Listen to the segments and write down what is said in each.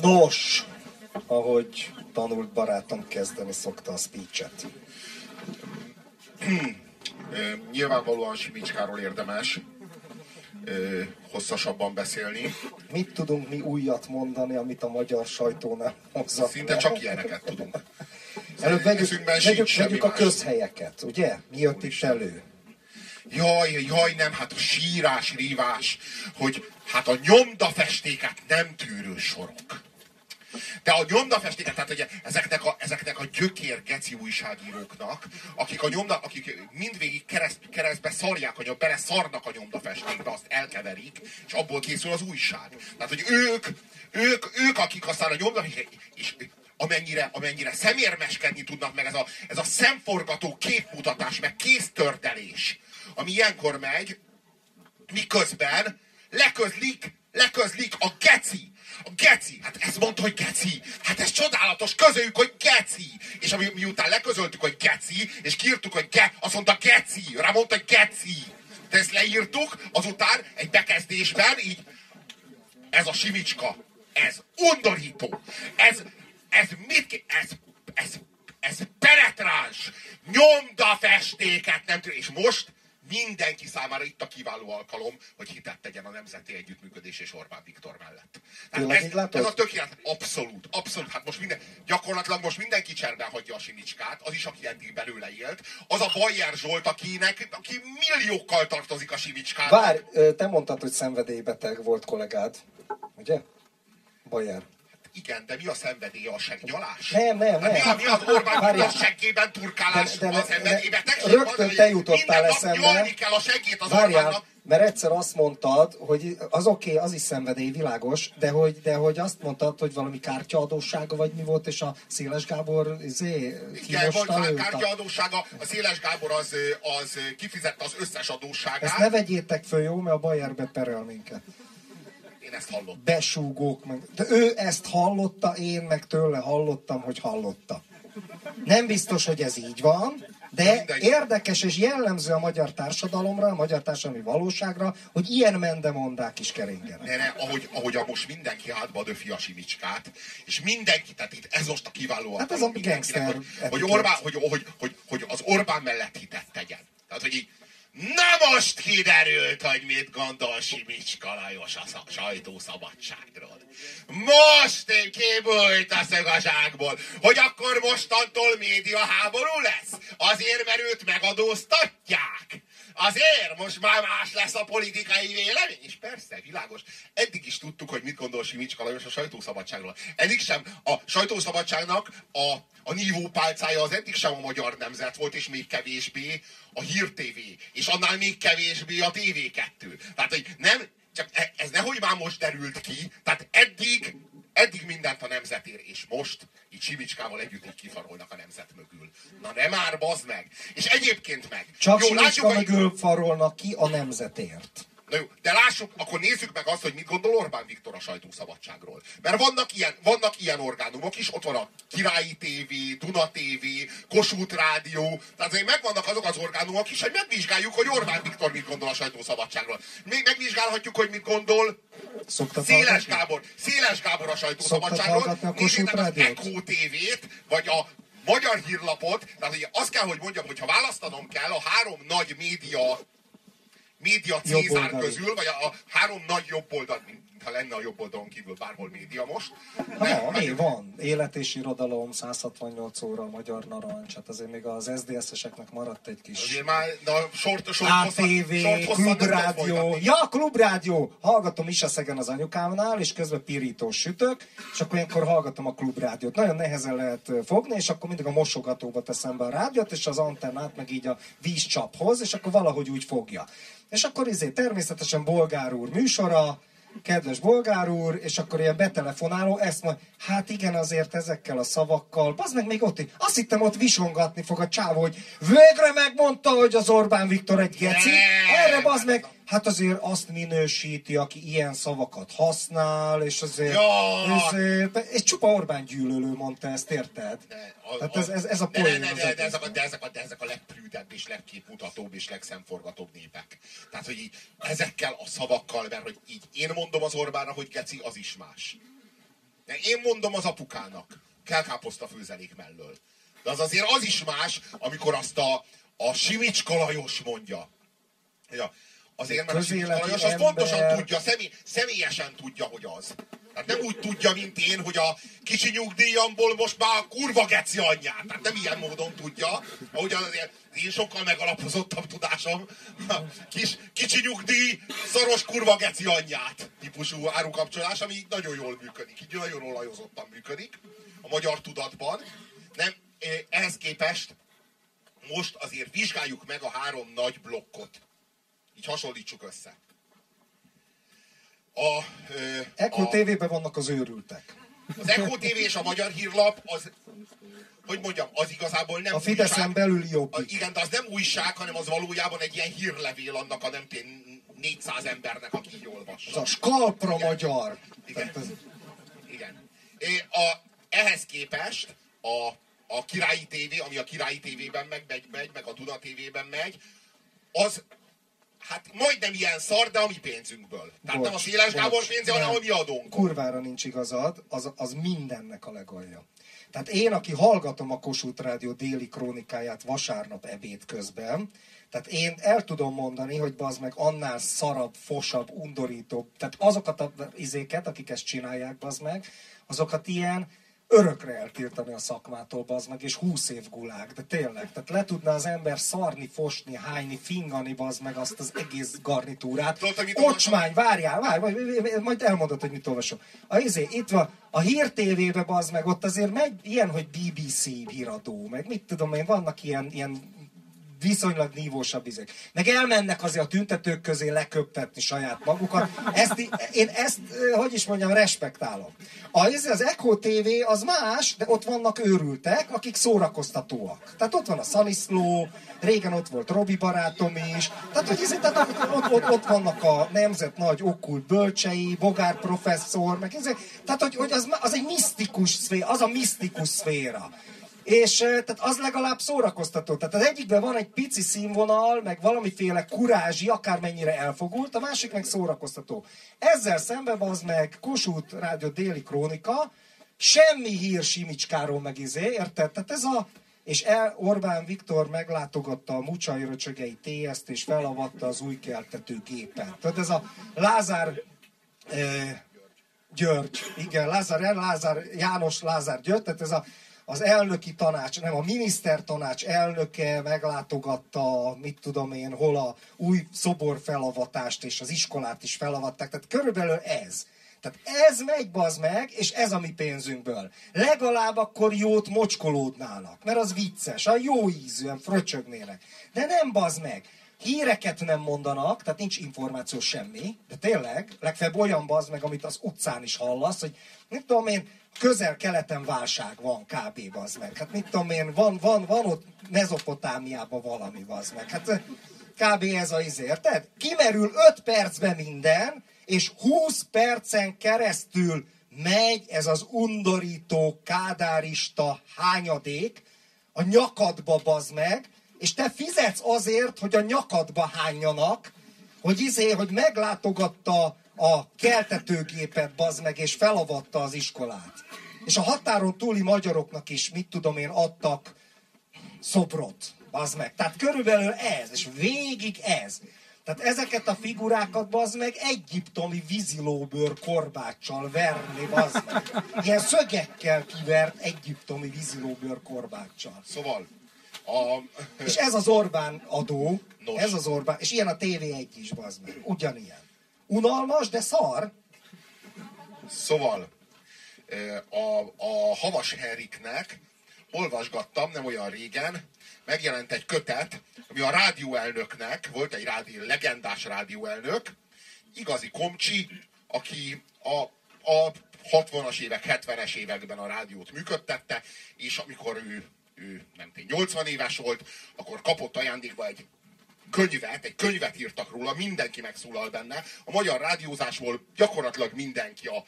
Nos, ahogy tanult barátom kezdeni szokta a speechet. Nyilvánvalóan Simicskáról érdemes hosszasabban beszélni. Mit tudunk mi újat mondani, amit a magyar sajtó nem hozott? Szinte csak ilyeneket tudunk. Előbb vegyük, vegyük, vegyük a közhelyeket, ugye? Mi jött itt elő? Jaj, jaj, nem, hát a sírás, rívás, hogy hát a nyomdafestéket nem tűrő sorok. De a nyomdafestéket, tehát ugye ezeknek a, ezeknek a gyökér geci újságíróknak, akik a nyomda, akik mindvégig kereszt, keresztbe szarják, hogy bele szarnak a nyomdafestékbe, azt elkeverik, és abból készül az újság. Tehát, hogy ők, ők, ők akik aztán a nyomdafesték, és amennyire, amennyire szemérmeskedni tudnak, meg ez a, ez a szemforgató képmutatás, meg kéztördelés, ami ilyenkor megy, miközben leközlik, leközlik a geci, a geci, hát ezt mondta, hogy geci. Hát ez csodálatos, közöljük, hogy geci. És ami, miután leközöltük, hogy geci, és kiírtuk, hogy ge, azt mondta geci. Rá mondta, geci. De ezt leírtuk, azután egy bekezdésben így, ez a simicska, ez undorító, ez, ez mit, ez, ez, ez penetráns, nyomda festéket nem tudom, és most mindenki számára itt a kiváló alkalom, hogy hitet tegyen a Nemzeti Együttműködés és Orbán Viktor mellett. Tehát ez, ez a tökélet, abszolút, abszolút. Hát most minden, gyakorlatilag most mindenki cserben hagyja a sinicskát, az is, aki eddig belőle élt. Az a Bajer Zsolt, akinek, aki milliókkal tartozik a sinicskát. Várj, te mondtad, hogy szenvedélybeteg volt kollégád, ugye? Bajer igen, de mi a szenvedélye a segnyalás? Nem, nem, nem. Hát mi, mi az Orbán a seggében turkálás de, de, a szenvedélybe? Rögtön te jutottál eszembe. kell a seggét az Várjál, Orbánnak. mert egyszer azt mondtad, hogy az oké, okay, az is szenvedély, világos, de hogy, de hogy azt mondtad, hogy valami kártyaadósága, vagy mi volt, és a Széles Gábor izé, Igen, volt kártyaadósága, a Széles Gábor az, az kifizette az összes adósságát. Ezt ne vegyétek föl, jó, mert a Bayerbe perel minket én ezt hallottam. Besúgók meg. De ő ezt hallotta, én meg tőle hallottam, hogy hallotta. Nem biztos, hogy ez így van, de érdekes és jellemző a magyar társadalomra, a magyar társadalmi valóságra, hogy ilyen mendemondák is keringenek. Ne, ne, ahogy, ahogy a most mindenki hátba döfi a simicskát, és mindenki, tehát itt ez most a kiváló Hát ez a gangster hogy, hogy, Orbán, hogy, hogy, hogy, hogy, az Orbán mellett hitet tegyen. Tehát, hogy így, Na most kiderült, hogy mit gondol Simicska Lajos a sajtószabadságról. Most én kibújt a szögazsákból, hogy akkor mostantól média háború lesz. Azért, mert őt megadóztatják. Azért most már más lesz a politikai vélemény. És persze, világos. Eddig is tudtuk, hogy mit gondol Simicska Lajos a sajtószabadságról. Eddig sem a sajtószabadságnak a, a nívópálcája az eddig sem a magyar nemzet volt, és még kevésbé a Hír TV, és annál még kevésbé a TV2. Tehát, hogy nem, csak e, ez nehogy már most derült ki, tehát eddig, eddig mindent a nemzetér, és most így Simicskával együtt így kifarolnak a nemzet mögül. Na nem már, bazd meg! És egyébként meg. Csak jó, Simicska látjuk, mögül farolnak ki a nemzetért. Na jó, de lássuk, akkor nézzük meg azt, hogy mit gondol Orbán Viktor a sajtószabadságról. Mert vannak ilyen, vannak ilyen orgánumok is, ott van a Királyi TV, Duna TV, Kossuth Rádió, tehát azért megvannak azok az orgánumok is, hogy megvizsgáljuk, hogy Orbán Viktor mit gondol a sajtószabadságról. Még megvizsgálhatjuk, hogy mit gondol Szoktat Széles hallgatni? Gábor. Széles Gábor a sajtószabadságról. Nézzétek az Echo TV-t, vagy a Magyar Hírlapot, tehát ugye azt kell, hogy mondjam, hogy ha választanom kell a három nagy média média Cézár közül, vagy a, a három nagy jobb oldal, mintha lenne a jobb oldalon kívül bárhol média most. Nem, van, hát, van. Élet és irodalom, 168 óra, Magyar Narancs, hát azért még az SZDSZ-eseknek maradt egy kis... Azért már, na, sort, sort ATV, Klubrádió. Ja, Klubrádió! Hallgatom is a szegen az anyukámnál, és közben pirítós sütök, és akkor ilyenkor hallgatom a Klubrádiót. Nagyon nehezen lehet fogni, és akkor mindig a mosogatóba teszem be a rádiót, és az antennát meg így a vízcsaphoz, és akkor valahogy úgy fogja. És akkor izé természetesen Bolgár úr műsora, kedves bolgár úr, és akkor ilyen betelefonáló, ezt majd, hát igen, azért ezekkel a szavakkal, az meg még ott, azt hittem ott visongatni fog a csávó, hogy végre megmondta, hogy az Orbán Viktor egy geci, erre az meg, hát azért azt minősíti, aki ilyen szavakat használ, és azért, ja. ezért, és csupa Orbán gyűlölő mondta ezt, érted? De, a, Tehát ez, ez, ez a poén. De, de, de, de, ezek a, de, ezek a, de ezek a legprűdebb és legképmutatóbb és legszemforgatóbb népek. Tehát, hogy így ezekkel a szavakkal, mert hogy így én mondom az Orbánra, hogy geci, az is más. Én mondom az apukának, kell káposzta főzelék mellől. De az azért az is más, amikor azt a, a Simicska Lajos mondja. Ja, azért, mert a Simicska Lajos az pontosan tudja, személy, személyesen tudja, hogy az. Tehát nem úgy tudja, mint én, hogy a kicsi nyugdíjamból most már a kurva geci anyját. Tehát nem ilyen módon tudja, ahogy az én sokkal megalapozottabb tudásom. Kis, kicsi nyugdíj, szoros kurva geci anyját típusú árukapcsolás, ami nagyon jól működik. Így nagyon olajozottan működik a magyar tudatban. Nem, ehhez képest most azért vizsgáljuk meg a három nagy blokkot. Így hasonlítsuk össze. A, Echo TV-ben vannak az őrültek. Az Echo TV és a Magyar Hírlap az, hogy mondjam, az igazából nem A Fideszen újság, belül jobb. Igen, de az nem újság, hanem az valójában egy ilyen hírlevél annak a nem tény 400 embernek, aki így olvassa. Az a skalpra igen. magyar. Igen. Ez... igen. A, ehhez képest a, a Királyi TV, ami a Királyi TV-ben meg, megy, megy, meg a Duna TV-ben megy, az hát majdnem ilyen szar, de a mi pénzünkből. Tehát bocs, nem a Széles Gábor pénze, hanem a mi adónk. Kurvára nincs igazad, az, az mindennek a legalja. Tehát én, aki hallgatom a Kossuth Rádió déli krónikáját vasárnap ebéd közben, tehát én el tudom mondani, hogy az meg annál szarabb, fosabb, undorítóbb, tehát azokat a izéket, akik ezt csinálják, az meg, azokat ilyen örökre eltiltani a szakmától, bazd meg, és húsz év gulág, de tényleg. Tehát le tudna az ember szarni, fosni, hányni, fingani, bazd meg azt az egész garnitúrát. Ocsmány, várjál, várj, majd, majd elmondod, hogy mit olvasom. A, izé, itt van, a Hír TV-be, bazd meg, ott azért megy ilyen, hogy BBC híradó, meg mit tudom én, vannak ilyen, ilyen viszonylag nívósabb izék. Meg elmennek azért a tüntetők közé leköptetni saját magukat. Ezt, én ezt, hogy is mondjam, respektálom. Az, az Echo TV az más, de ott vannak őrültek, akik szórakoztatóak. Tehát ott van a Szaniszló, régen ott volt Robi barátom is. Tehát, hogy ezért, tehát ott, ott, ott, vannak a nemzet nagy okkult bölcsei, Bogár professzor, meg ezért, tehát, hogy, hogy az, az egy misztikus szféra, az a misztikus szféra. És tehát az legalább szórakoztató. Tehát az egyikben van egy pici színvonal, meg valamiféle kurázsi, akármennyire elfogult, a másik meg szórakoztató. Ezzel szemben az meg Kossuth Rádió déli krónika, semmi hír Simicskáról meg izé, érted? Tehát ez a, és el, Orbán Viktor meglátogatta a Mucsai Röcsögei TS-t, és felavatta az új keltető gépet. Tehát ez a Lázár e, György, igen, Lázár, Lázár, János Lázár György, tehát ez a az elnöki tanács, nem a minisztertanács elnöke meglátogatta, mit tudom én, hol a új szobor felavatást és az iskolát is felavatták. Tehát körülbelül ez. Tehát ez megy bazd meg, és ez a mi pénzünkből. Legalább akkor jót mocskolódnának, mert az vicces, a jó ízűen fröcsögnének. De nem bazd meg. Híreket nem mondanak, tehát nincs információ semmi, de tényleg, legfeljebb olyan bazd meg, amit az utcán is hallasz, hogy mit tudom én, közel-keleten válság van kb. az meg. Hát mit tudom én, van, van, van ott Mezopotámiában valami az meg. Hát kb. ez a izé, érted? Kimerül 5 percbe minden, és 20 percen keresztül megy ez az undorító, kádárista hányadék a nyakadba bazd meg, és te fizetsz azért, hogy a nyakadba hányjanak, hogy izé, hogy meglátogatta a keltetőgépet, bazd meg, és felavatta az iskolát. És a határon túli magyaroknak is, mit tudom én, adtak szobrot, bazd meg. Tehát körülbelül ez, és végig ez. Tehát ezeket a figurákat, bazd meg, egyiptomi vízilóbőr korbáccsal verni, bazd meg. Ilyen szögekkel kivert egyiptomi vízilóbőr korbáccsal. Szóval, a... És ez az Orbán adó, Nos. ez az Orbán, és ilyen a TV1 is, bazd meg, ugyanilyen. Unalmas, de szar. Szóval, a, a Havas Henriknek olvasgattam nem olyan régen, megjelent egy kötet, ami a rádióelnöknek, volt egy rádió, legendás rádióelnök, igazi komcsi, aki a, a 60-as évek, 70-es években a rádiót működtette, és amikor ő, ő nem tudom, 80 éves volt, akkor kapott ajándékba egy könyvet, egy könyvet írtak róla, mindenki megszólal benne. A magyar rádiózásból gyakorlatilag mindenki a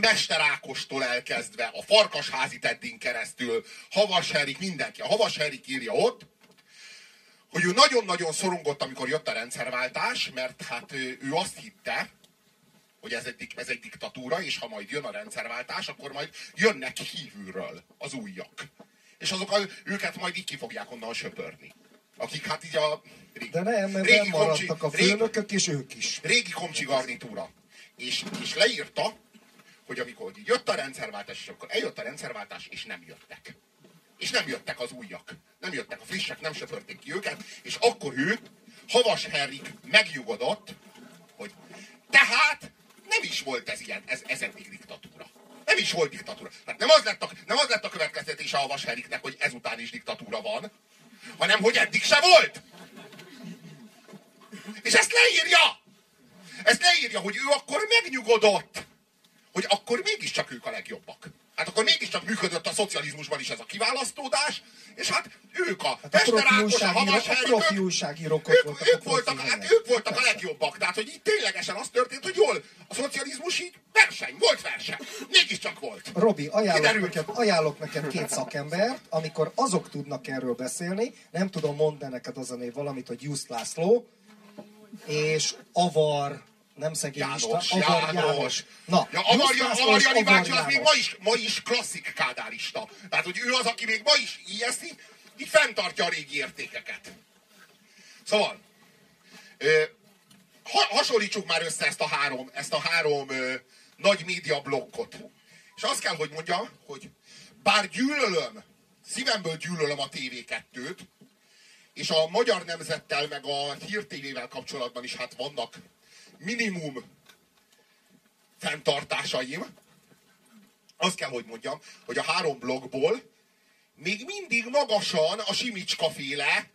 Mester Ákostól elkezdve, a Farkasházi Teddin keresztül, Havas Herik, mindenki. A Havas Herik írja ott, hogy ő nagyon-nagyon szorongott, amikor jött a rendszerváltás, mert hát ő azt hitte, hogy ez egy, ez egy diktatúra, és ha majd jön a rendszerváltás, akkor majd jönnek kívülről az újak. És azok a, őket majd így ki fogják onnan söpörni. Akik hát így a régi, De nem, mert régi maradtak a főnökök, és ők is. Régi komcsi garnitúra. És, és leírta, hogy amikor jött a rendszerváltás, és akkor eljött a rendszerváltás, és nem jöttek. És nem jöttek az újak. Nem jöttek a frissek, nem söpörték ki őket, és akkor ő, Havas Henrik megnyugodott, hogy tehát nem is volt ez ilyen, ez, ez eddig diktatúra. Nem is volt diktatúra. Hát nem az lett a, nem az lett a következtetése a Havas Henriknek, hogy ezután is diktatúra van, hanem hogy eddig se volt. És ezt leírja! Ezt leírja, hogy ő akkor megnyugodott, hogy akkor mégiscsak ők a legjobbak. Hát akkor mégiscsak működött a szocializmusban is ez a kiválasztódás, és hát ők a hát Mesterákos, a Havas ők, ők, ők, voltak, hát ők voltak a legjobbak. Tehát, hogy így ténylegesen az történt, hogy jól, a szocializmus így verseny, volt verseny. Mégiscsak volt. Robi, ajánlok neked, ajánlok neked két szakembert, amikor azok tudnak erről beszélni, nem tudom, mondani neked az a név valamit, hogy Just László, és Avar, nem szegény János, Avar János. János. Na, ja, Avar, Avar Jani bácsi az még ma is, ma is klasszik kádárista. Tehát, hogy ő az, aki még ma is ijeszti, így fenntartja a régi értékeket. Szóval, ö, ha, hasonlítsuk már össze ezt a három, ezt a három ö, nagy média blokkot. És azt kell, hogy mondjam, hogy bár gyűlölöm, szívemből gyűlölöm a TV2-t, és a magyar nemzettel, meg a hírtévével kapcsolatban is hát vannak minimum fenntartásaim. Azt kell, hogy mondjam, hogy a három blogból még mindig magasan a Simicska féle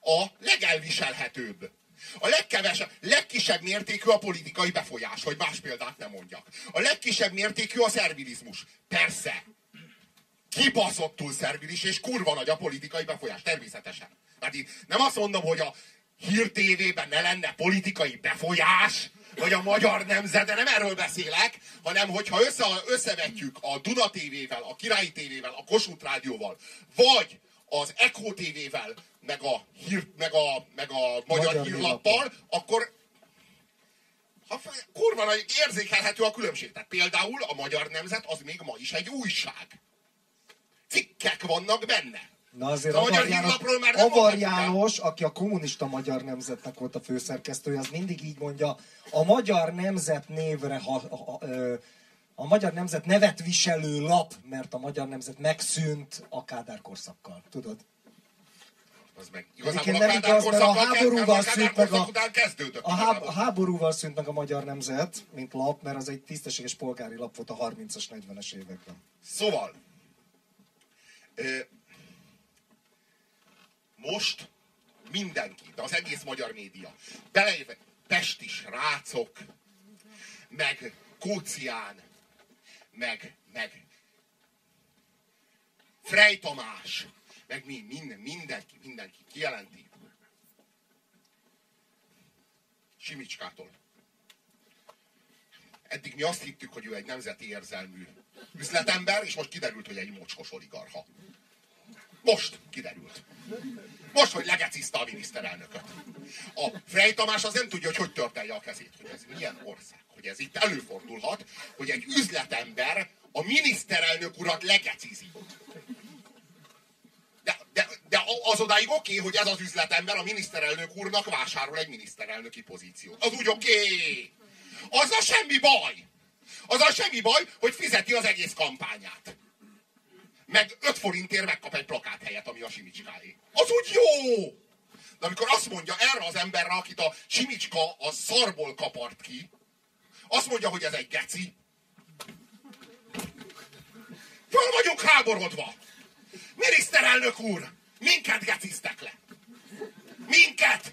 a legelviselhetőbb. A legkevesebb, legkisebb mértékű a politikai befolyás, hogy más példát nem mondjak. A legkisebb mértékű a szervilizmus. Persze, kibaszottul szervilis, és kurva nagy a politikai befolyás, természetesen. Tehát így nem azt mondom, hogy a hír tévében ne lenne politikai befolyás, vagy a magyar nemzet, de nem erről beszélek, hanem hogyha össze, összevetjük a Duna TV-vel, a Királyi TV-vel, a Kossuth Rádióval, vagy az Echo TV-vel, meg a, hír, meg a, meg a Magyar, magyar Hírlappal, akkor ha, kurva nagy érzékelhető a különbség. Tehát például a Magyar Nemzet az még ma is egy újság. Cikkek vannak benne. Na azért a Avar János, már nem Avar János, aki a kommunista magyar nemzetnek volt a főszerkesztője, az mindig így mondja, a magyar nemzet névre, ha, ha, a magyar nemzet nevet viselő lap, mert a magyar nemzet megszűnt a Kádár korszakkal. Tudod? Az meg. Igazából nem igaz, mert a háborúval szűnt meg a, a, háb, a háborúval szűnt meg a magyar nemzet, mint lap, mert az egy tisztességes polgári lap volt a 30-as, 40-es években. Szóval, most mindenki, de az egész magyar média, beleértve Pestis Rácok, meg Kócián, meg, meg Frey Tamás, meg mi, minden, mindenki, mindenki kijelenti. Simicskától. Eddig mi azt hittük, hogy ő egy nemzeti érzelmű üzletember, és most kiderült, hogy egy mocskos oligarha. Most kiderült. Most, hogy legeciszta a miniszterelnököt. A Frey Tamás az nem tudja, hogy hogy törtelje a kezét, hogy ez milyen ország, hogy ez itt előfordulhat, hogy egy üzletember a miniszterelnök urat legecizi. De, de, de az odáig oké, hogy ez az üzletember a miniszterelnök úrnak vásárol egy miniszterelnöki pozíciót. Az úgy oké. Okay. a semmi baj. a semmi baj, hogy fizeti az egész kampányát meg 5 forintért megkap egy plakát helyet, ami a Simicskáé. Az úgy jó! De amikor azt mondja erre az emberre, akit a Simicska a szarból kapart ki, azt mondja, hogy ez egy geci. Föl vagyunk háborodva. Miniszterelnök úr, minket geciztek le. Minket!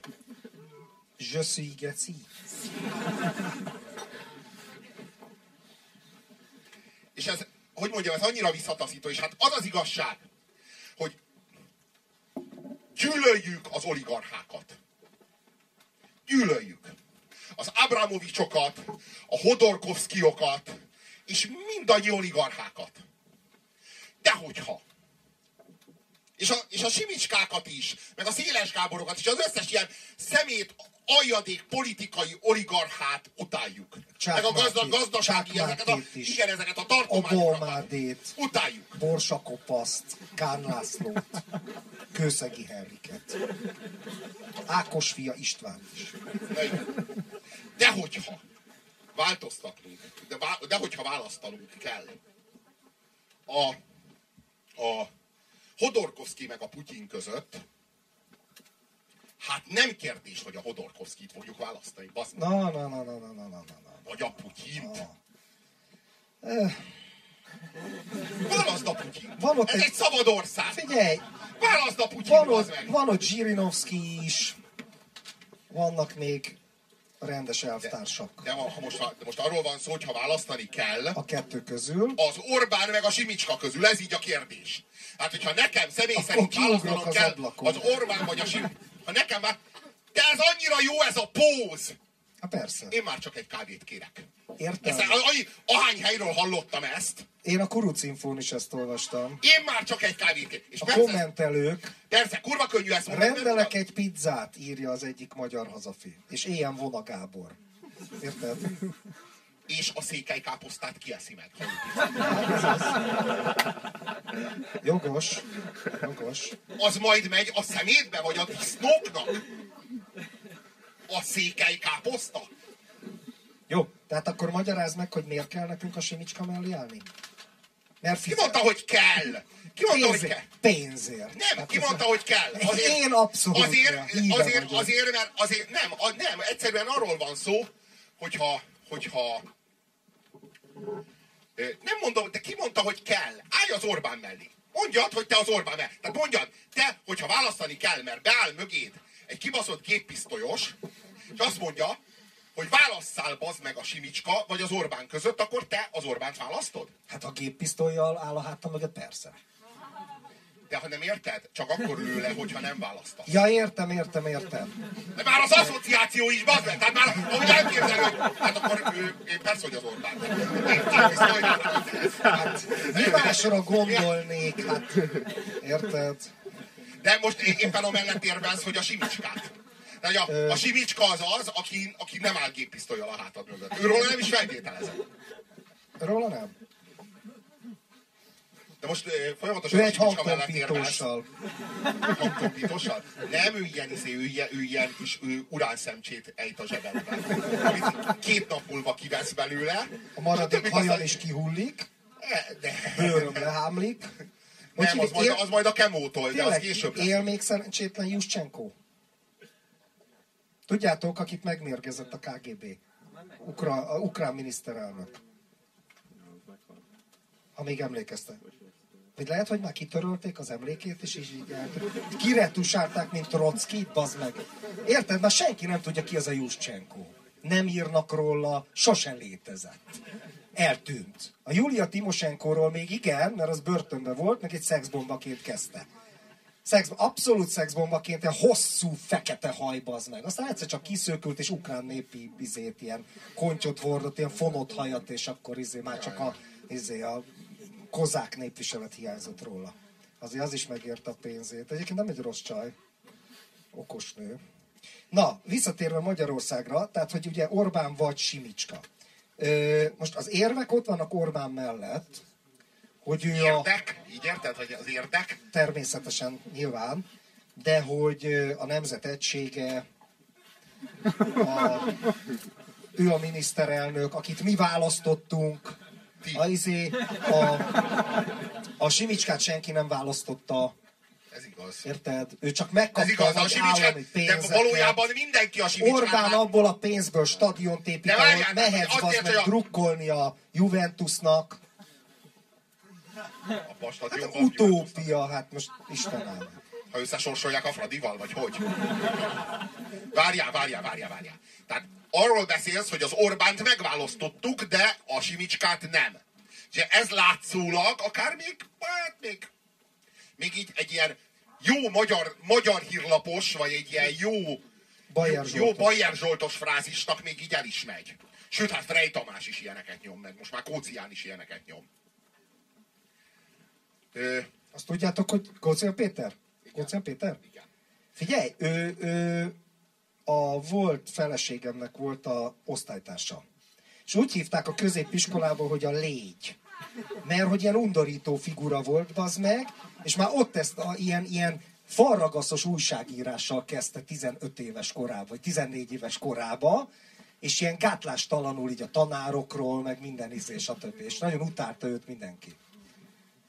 Je suis geci. És ez, hogy mondjam, ez annyira visszataszító, és hát az az igazság, hogy gyűlöljük az oligarchákat. Gyűlöljük. Az Abramovicsokat, a Hodorkovszkiokat, és mindannyi oligarchákat. De hogyha és a, és a simicskákat is, meg a széles gáborokat is, az összes ilyen szemét aljadék politikai oligarchát utáljuk. Csák Meg a gazda, Mártét. gazdasági, ezeket a, is. igen, ezeket a tartományokat. Obamádét, Utáljuk. Borsakopaszt, Kán Lászlót, Kőszegi Henriket, Ákos fia István is. De hogyha változtatunk, de, vá- de hogyha választanunk kell a, a Hodorkovszki meg a Putyin között, hát nem kérdés, hogy a Hodorkovszkit fogjuk választani, basz, Na, na, na, na, na, na, na, na, na. vagy a Putyint. Eh, Válaszd a Putyin. Van ott Ez egy- egy szabad ország. Figyelj, Válaszd a Putyin, van ott, meg. van ott Zsirinovszki is, vannak még rendes elvtársak De, ha most, de most arról van szó, hogy ha választani kell, a kettő közül. az Orbán meg a Simicska közül, ez így a kérdés. Hát, hogyha nekem személy Akkor szerint választanom az kell ablakon. az Orbán vagy a Simicska, ha nekem már... De ez annyira jó ez a póz! Hát persze. Én már csak egy kávét kérek. Értem. Ezt, ahány helyről hallottam ezt, Én a Kurucinfón is ezt olvastam. én már csak egy kávét kérek. És A persze, kommentelők persze, kurva könnyű ezt mondani. rendelek egy pizzát, írja az egyik magyar hazafi. És ilyen von a Gábor. Érted? És a székely káposztát kieszi meg. Jogos. Jogos. Az majd megy a szemétbe, vagy a disznóknak? A székely káposzta? Jó, tehát akkor magyarázd meg, hogy miért kell nekünk a Simicska mellé állni? Mert Ki fizet. mondta, hogy kell? Ki mondta, hogy kell? Pénzért. Pénzért. Nem, Hát ki mondta, hogy kell? Én abszolút azért, azért, vagyok. azért, mert azért nem, a, nem, egyszerűen arról van szó, hogyha, hogyha nem mondom, de ki mondta, hogy kell? Állj az Orbán mellé. Mondjad, hogy te az Orbán mellé. Tehát mondjad, te, hogyha választani kell, mert beáll mögéd egy kibaszott géppisztolyos, és azt mondja, hogy válasszál bazd meg a Simicska, vagy az Orbán között, akkor te az Orbánt választod? Hát a géppisztolyjal áll a hátam mögött, persze. De ha nem érted, csak akkor lő le, hogyha nem választasz. Ja, értem, értem, értem. De már az asszociáció is, bazd meg, tehát már ahogy elképzel, hogy hát akkor ő, én persze, hogy az Orbán. Hát, mi másra gondolnék, hát, érted? De most éppen amellett érvelsz, hogy a simicskát. De a, a simicska az az, aki, aki nem áll géppisztolyal a hátad mögött. Őről nem is feltételezem. Róla nem? De most ö, folyamatosan Ő egy hangtompítóssal. Hangtompítóssal? Nem, ő ilyen, izé, ő ilyen, ő ilyen kis ő, uránszemcsét ejt a zsebedben. Amit két nap múlva kivesz belőle. A maradék aztán- is kihullik, E, De, bőröm lehámlik. Nem, az hívják? majd, Él- az majd a kemótól, de az Tényleg, később él még szerencsétlen Juszcsenko? Tudjátok, akit megmérgezett a KGB? Ukra, a ukrán miniszterelnök. Ha még emlékeztek. Vagy lehet, hogy már kitörölték az emlékét, és így, így kiretusálták, mint Trotsky, bazd meg. Érted? Már senki nem tudja, ki az a Juszcsenko. Nem írnak róla, sosem létezett. Eltűnt. A Julia Timosenkoról még igen, mert az börtönben volt, meg egy szexbombaként kezdte. Szex, abszolút szexbombaként, ilyen hosszú, fekete hajba az meg. Aztán egyszer csak kiszökült, és ukrán népi izét, ilyen kontyot hordott, ilyen fonott hajat, és akkor izé, már csak a, izé, a kozák népviselet hiányzott róla. Azért az is megérte a pénzét. Egyébként nem egy rossz csaj. Okos nő. Na, visszatérve Magyarországra, tehát, hogy ugye Orbán vagy Simicska. Ö, most az érvek ott vannak Orbán mellett, hogy ő a Érdek, így érted, hogy az érdek? természetesen nyilván, de hogy a nemzet egysége, a, ő a miniszterelnök, akit mi választottunk. A, izé, a, a Simicskát senki nem választotta, Ez igaz. érted? Ő csak Ez megkapta igaz, a az állami de valójában mindenki a Simicskát. Orbán abból a pénzből stadiont épít, De ahol mehetsz érted, meg a- drukkolni a Juventusnak. A Hát jobban utópia, hát most Istenem. Ha összesorsolják a Fradival, vagy hogy? Várjál, várjál, várjál, várjál. Tehát arról beszélsz, hogy az Orbánt megválasztottuk, de a Simicskát nem. És ez látszólag akár még, hát még, még így egy ilyen jó magyar, magyar hírlapos, vagy egy ilyen jó, Bajer jó Zsoltos. Bajer Zsoltos frázisnak még így el is megy. Sőt, hát Frey Tamás is ilyeneket nyom meg, most már Kócián is ilyeneket nyom. Ö, Azt tudjátok, hogy Kócia Péter? Kócia Péter? igen. Figyelj, ő, ő a volt feleségemnek volt a osztálytársa. És úgy hívták a középiskolában, hogy a légy. Mert hogy ilyen undorító figura volt, az meg, és már ott ezt a, ilyen, ilyen falragaszos újságírással kezdte 15 éves korában, vagy 14 éves korában, és ilyen gátlástalanul így a tanárokról, meg minden izé, stb. És nagyon utálta őt mindenki.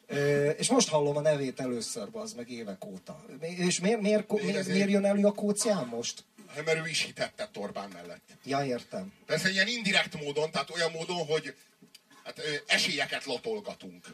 Ö, és most hallom a nevét először, az meg évek óta. És miért, miért, miért, miért jön elő a kócián most? Mert ő is hitetett Orbán mellett. Ja, értem. Persze ilyen indirekt módon, tehát olyan módon, hogy hát, esélyeket latolgatunk.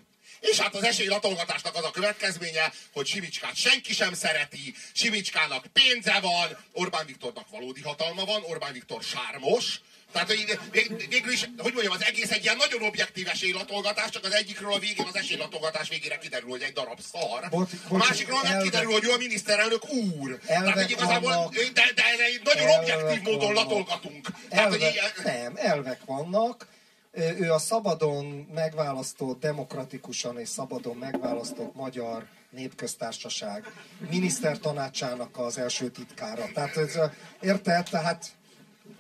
És hát az esélylatolgatásnak az a következménye, hogy Simicskát senki sem szereti, Simicskának pénze van, Orbán Viktornak valódi hatalma van, Orbán Viktor sármos, tehát hogy vég, végül is, hogy mondjam, az egész egy ilyen nagyon objektív esélylatolgatás, csak az egyikről a végén, az esélylatolgatás végére kiderül, hogy egy darab szar. Bot, a másikról meg kiderül, hogy ő a miniszterelnök úr. Tehát, hogy igazából, vannak, de, de, egy nagyon objektív módon vannak, latolgatunk. Tehát, elvek, hogy, nem, elvek vannak, ő a szabadon megválasztott, demokratikusan és szabadon megválasztott magyar népköztársaság minisztertanácsának az első titkára. Tehát ez, érted? Tehát,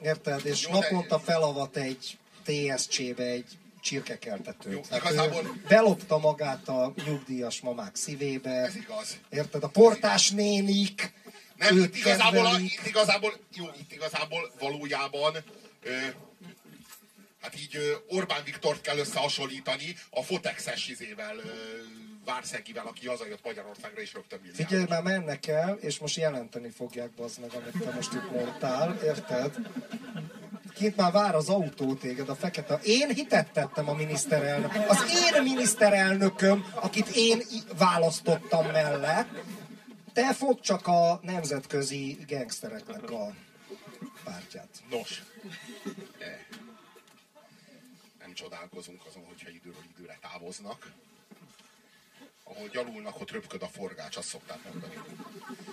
érted? És Jó, naponta felavat egy TSC-be egy csirkekeltetőt. Jó, igazából... Belopta magát a nyugdíjas mamák szívébe. Ez igaz. Érted? A portás nénik. Nem, itt igazából, a, itt igazából, jó, itt igazából valójában ö, Hát így Orbán Viktort kell összehasonlítani a Fotexes izével, Várszegivel, aki hazajött Magyarországra és rögtön milliárd. Figyelj, már mennek el, és most jelenteni fogják bazd meg, amit te most itt mondtál, érted? Kint már vár az autó téged, a fekete. Én hitettettem a miniszterelnök. Az én miniszterelnököm, akit én választottam mellett, te fog csak a nemzetközi gangstereknek a pártját. Nos csodálkozunk azon, hogyha időről időre távoznak. Ahol gyalulnak, ott röpköd a forgács, azt szokták mondani.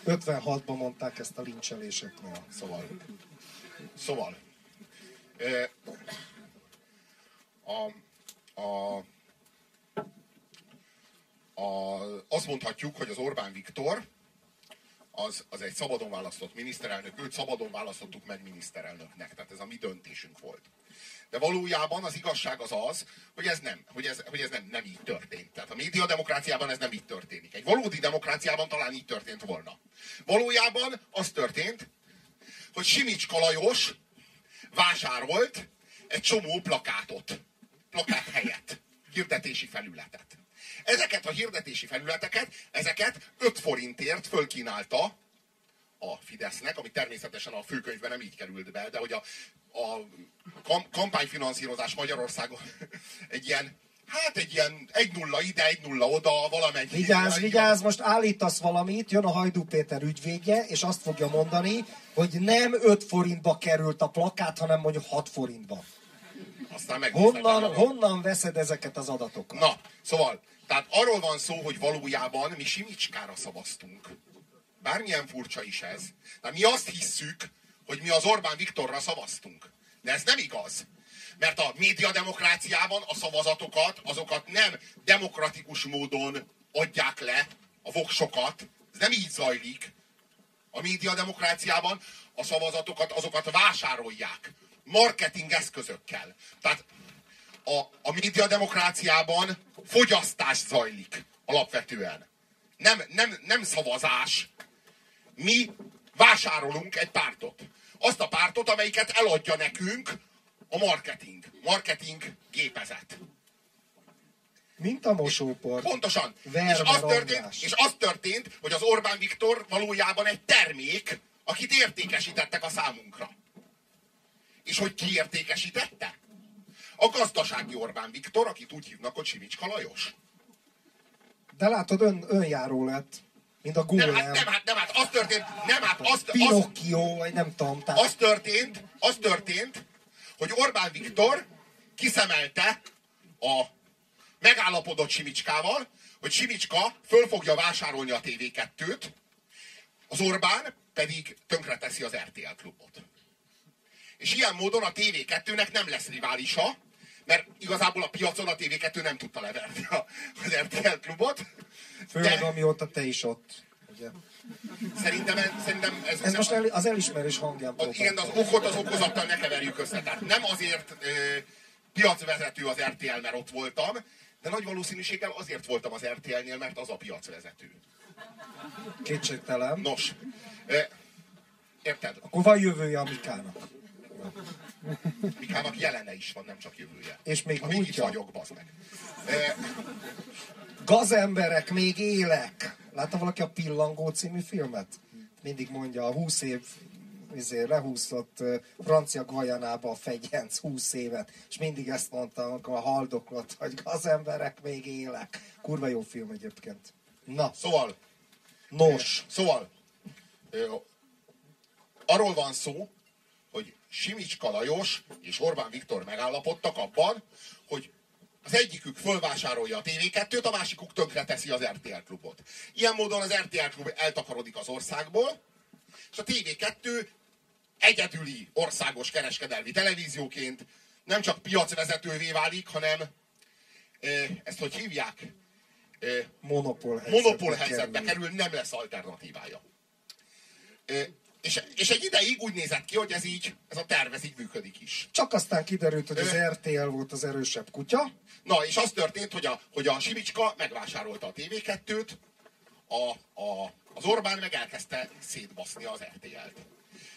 56-ban mondták ezt a lincseléseknél. Szóval, szóval a, a, a, azt mondhatjuk, hogy az Orbán Viktor az, az egy szabadon választott miniszterelnök, őt szabadon választottuk meg miniszterelnöknek, tehát ez a mi döntésünk volt. De valójában az igazság az az, hogy ez nem, hogy ez, hogy ez nem, nem így történt. Tehát a média demokráciában ez nem így történik. Egy valódi demokráciában talán így történt volna. Valójában az történt, hogy Simicska Lajos vásárolt egy csomó plakátot. Plakát helyett. Hirdetési felületet. Ezeket a hirdetési felületeket, ezeket 5 forintért fölkínálta a Fidesznek, ami természetesen a főkönyvben nem így került be, de hogy a, a kam- kampányfinanszírozás Magyarországon egy ilyen Hát egy ilyen egy nulla ide, egy nulla oda, valamennyi. Vigyázz, vigyázz, most állítasz valamit, jön a Hajdú Péter ügyvédje, és azt fogja mondani, hogy nem 5 forintba került a plakát, hanem mondjuk 6 forintba. Aztán meg honnan, honnan veszed ezeket az adatokat? Na, szóval, tehát arról van szó, hogy valójában mi Simicskára szavaztunk. Bármilyen furcsa is ez. De mi azt hisszük, hogy mi az Orbán Viktorra szavaztunk. De ez nem igaz. Mert a médiademokráciában a szavazatokat, azokat nem demokratikus módon adják le, a voksokat. Ez nem így zajlik. A médiademokráciában a szavazatokat, azokat vásárolják. Marketing eszközökkel. Tehát a, a médiademokráciában fogyasztás zajlik alapvetően. Nem, nem, nem szavazás. Mi vásárolunk egy pártot. Azt a pártot, amelyiket eladja nekünk a marketing. Marketing gépezet. Mint a mosópor. Pontosan. és az, történt, és az történt, hogy az Orbán Viktor valójában egy termék, akit értékesítettek a számunkra. És hogy ki értékesítette? A gazdasági Orbán Viktor, akit úgy hívnak, hogy Simicska Lajos. De látod, ön, önjáró lett. Mint a gólem. Nem, hát, nem, hát, nem, hát az történt, nem, hát az, Pinocchio, vagy nem tudom. Tehát... Az történt, az történt, hogy Orbán Viktor kiszemelte a megállapodott Simicskával, hogy Simicska föl fogja vásárolni a TV2-t, az Orbán pedig tönkreteszi az RTL klubot. És ilyen módon a TV2-nek nem lesz riválisa, mert igazából a piacon a TV2 nem tudta leverni az RTL klubot. Főleg de... amióta te is ott ugye. Szerintem, szerintem ez, Ez most el, az elismerés hangján az, igen, az okot az okozattal ne keverjük össze. Tehát nem azért ö, piacvezető az RTL, mert ott voltam, de nagy valószínűséggel azért voltam az RTL-nél, mert az a piacvezető. Kétségtelen. Nos, ö, érted? Akkor van jövője a Mikának. Mikának jelene is van, nem csak jövője. És még Amíg itt múltja. vagyok, bazd meg. Gazemberek, még élek! Látta valaki a Pillangó című filmet? Mindig mondja, a 20 év izé, lehúzott francia Guajanába a fegyenc 20 évet, és mindig ezt mondta, amikor a haldoklott, hogy gazemberek, még élek. Kurva jó film egyébként. Na, Szóval, nos, Szóval, arról van szó, hogy Simicska Lajos és Orbán Viktor megállapodtak abban, hogy az egyikük fölvásárolja a TV2-t, a másikuk tönkre teszi az RTL klubot. Ilyen módon az RTL klub eltakarodik az országból, és a TV2 egyedüli országos kereskedelmi televízióként nem csak piacvezetővé válik, hanem ezt hogy hívják? Monopól helyzetbe, monopól helyzetbe kerül, nem lesz alternatívája. És, és egy ideig úgy nézett ki, hogy ez így, ez a terv, ez így működik is. Csak aztán kiderült, hogy az Ö. RTL volt az erősebb kutya, Na, és az történt, hogy a, hogy a Simicska megvásárolta a TV2-t, a, a, az Orbán meg elkezdte szétbaszni az RTL-t.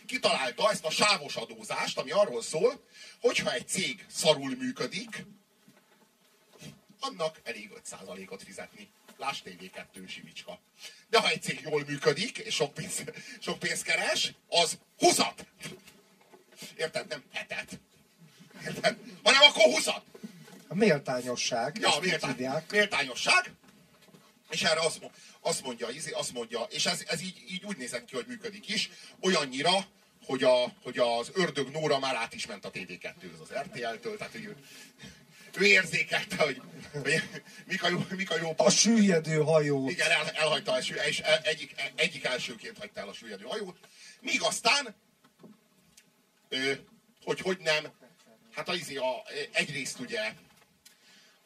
Kitalálta ezt a sávos adózást, ami arról szól, hogyha egy cég szarul működik, annak elég 5%-ot fizetni. Láss TV2 Simicska. De ha egy cég jól működik, és sok pénz, sok pénz keres, az 20 Érted? Nem hetet. Érted? Hanem akkor 20 a méltányosság, Ja, így méltány, méltányosság. És erre azt, azt mondja, izé, azt mondja, és ez, ez így, így úgy nézett ki, hogy működik is, olyannyira, hogy, a, hogy az ördög Nóra már át is ment a TV2-höz az RTL-től, tehát hogy ő, érzékelte, hogy, hogy mik, a jó, mik a jó A süllyedő hajó. igen, el, elhagyta, és, el- egyik, egyik elsőként hagyta el a süllyedő hajót. Míg aztán, ö, hogy hogy nem, hát az, izé a, egyrészt ugye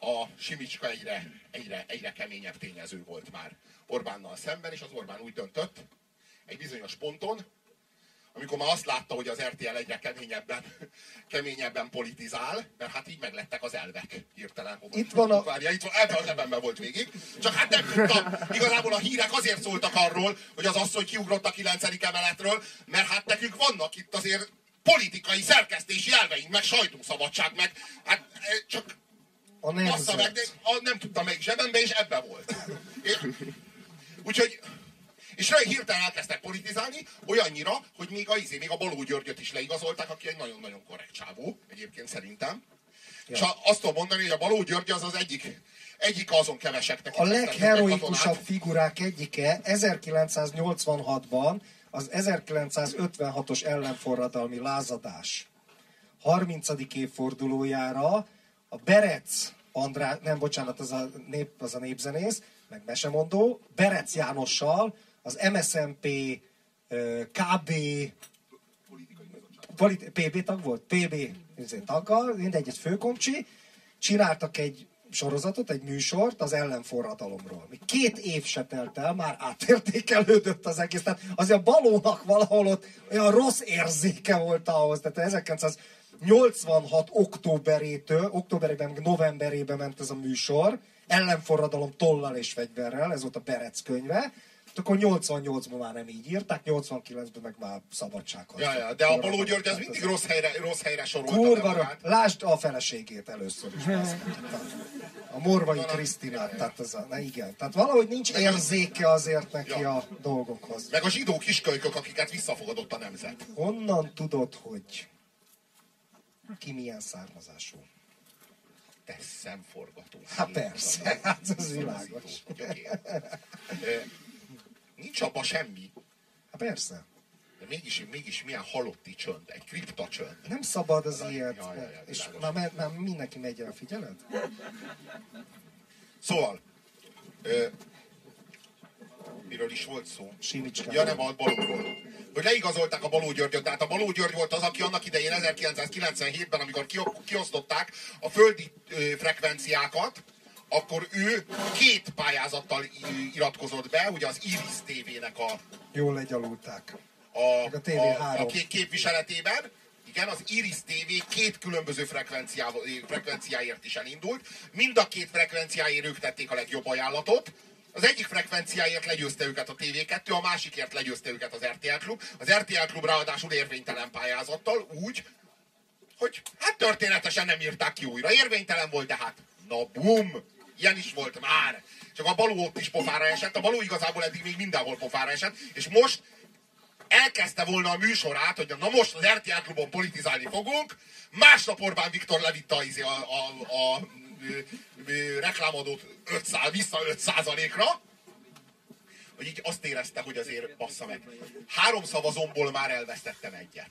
a Simicska egyre, egyre, egyre keményebb tényező volt már Orbánnal szemben, és az Orbán úgy döntött egy bizonyos ponton, amikor már azt látta, hogy az RTL egyre keményebben, keményebben politizál, mert hát így meglettek az elvek hirtelen. Itt van a- Várja, itt van, ebben az ebbenben volt végig. Csak hát nem tudtam. Igazából a hírek azért szóltak arról, hogy az asszony kiugrott a 9. emeletről, mert hát nekünk vannak itt azért politikai szerkesztési elveink, meg sajtószabadság, meg hát eh, csak A meg, de a, nem tudtam melyik zsebembe, és ebbe volt. Úgyhogy, és rá hirtelen elkezdtek politizálni, olyannyira, hogy még a, izé, még a Baló Györgyöt is leigazolták, aki egy nagyon-nagyon korrekt csávó, egyébként szerintem. Ja. És a, azt tudom mondani, hogy a Baló György az az egyik, egyik azon keveseknek. A legheroikusabb figurák egyike 1986-ban az 1956-os ellenforradalmi lázadás 30. évfordulójára a Berec András, nem bocsánat, az a, nép, az a népzenész, meg mesemondó, Berec Jánossal, az MSMP KB politi- PB tag volt, PB izé, taggal, mindegy, egy főkomcsi, csináltak egy sorozatot, egy műsort az ellenforradalomról. Két év se telt el, már átértékelődött az egész. Tehát azért a balónak valahol ott olyan rossz érzéke volt ahhoz. Tehát 1986 októberétől, októberében, novemberében ment ez a műsor, ellenforradalom tollal és fegyverrel, ez volt a Berec könyve. Akkor 88-ban már nem így írták, 89-ben meg már szabadsághoz. Ja, ja, de a Baló György az mindig rossz helyre, rossz helyre sorolta Kurva, lásd a feleségét először is. A Morvai Krisztinát, tehát ez a, na igen. Tehát valahogy nincs érzéke azért neki Ja. a dolgokhoz. Meg a zsidó kiskölykök, akiket visszafogadott a nemzet. Honnan tudod, hogy ki milyen származású? Te szemforgató. Hát persze, hát ez világos. Nincs abban semmi, Hát persze. de mégis, mégis milyen halotti csönd, egy kripta csönd. Nem szabad az Ja, ilyet. És már, már, már mindenki megy el, figyeled? Szóval, ö, miről is volt szó? Simicskában. Ja, nem a Balóról. Hogy leigazolták a Baló Györgyöt, tehát a Baló György volt az, aki annak idején 1997-ben, amikor ki- kiosztották a földi ö, frekvenciákat, akkor ő két pályázattal iratkozott be, ugye az Iris TV-nek a... Jól legyalulták. A, a, a, a képviseletében. Igen, az Iris TV két különböző frekvenciáért is elindult. Mind a két frekvenciáért ők tették a legjobb ajánlatot. Az egyik frekvenciáért legyőzte őket a TV2, a másikért legyőzte őket az RTL Klub. Az RTL Klub ráadásul érvénytelen pályázattal úgy, hogy hát történetesen nem írták ki újra. Érvénytelen volt, de hát na bum, ilyen is volt már. Csak a Balú ott is pofára esett, a Balú igazából eddig még mindenhol pofára esett, és most elkezdte volna a műsorát, hogy na most az RTL klubon politizálni fogunk, másnap Orbán Viktor levitte a, a, a, a reklámadót 500, vissza 5%-ra, hogy így azt érezte, hogy azért bassza meg. Három szavazomból már elvesztettem egyet.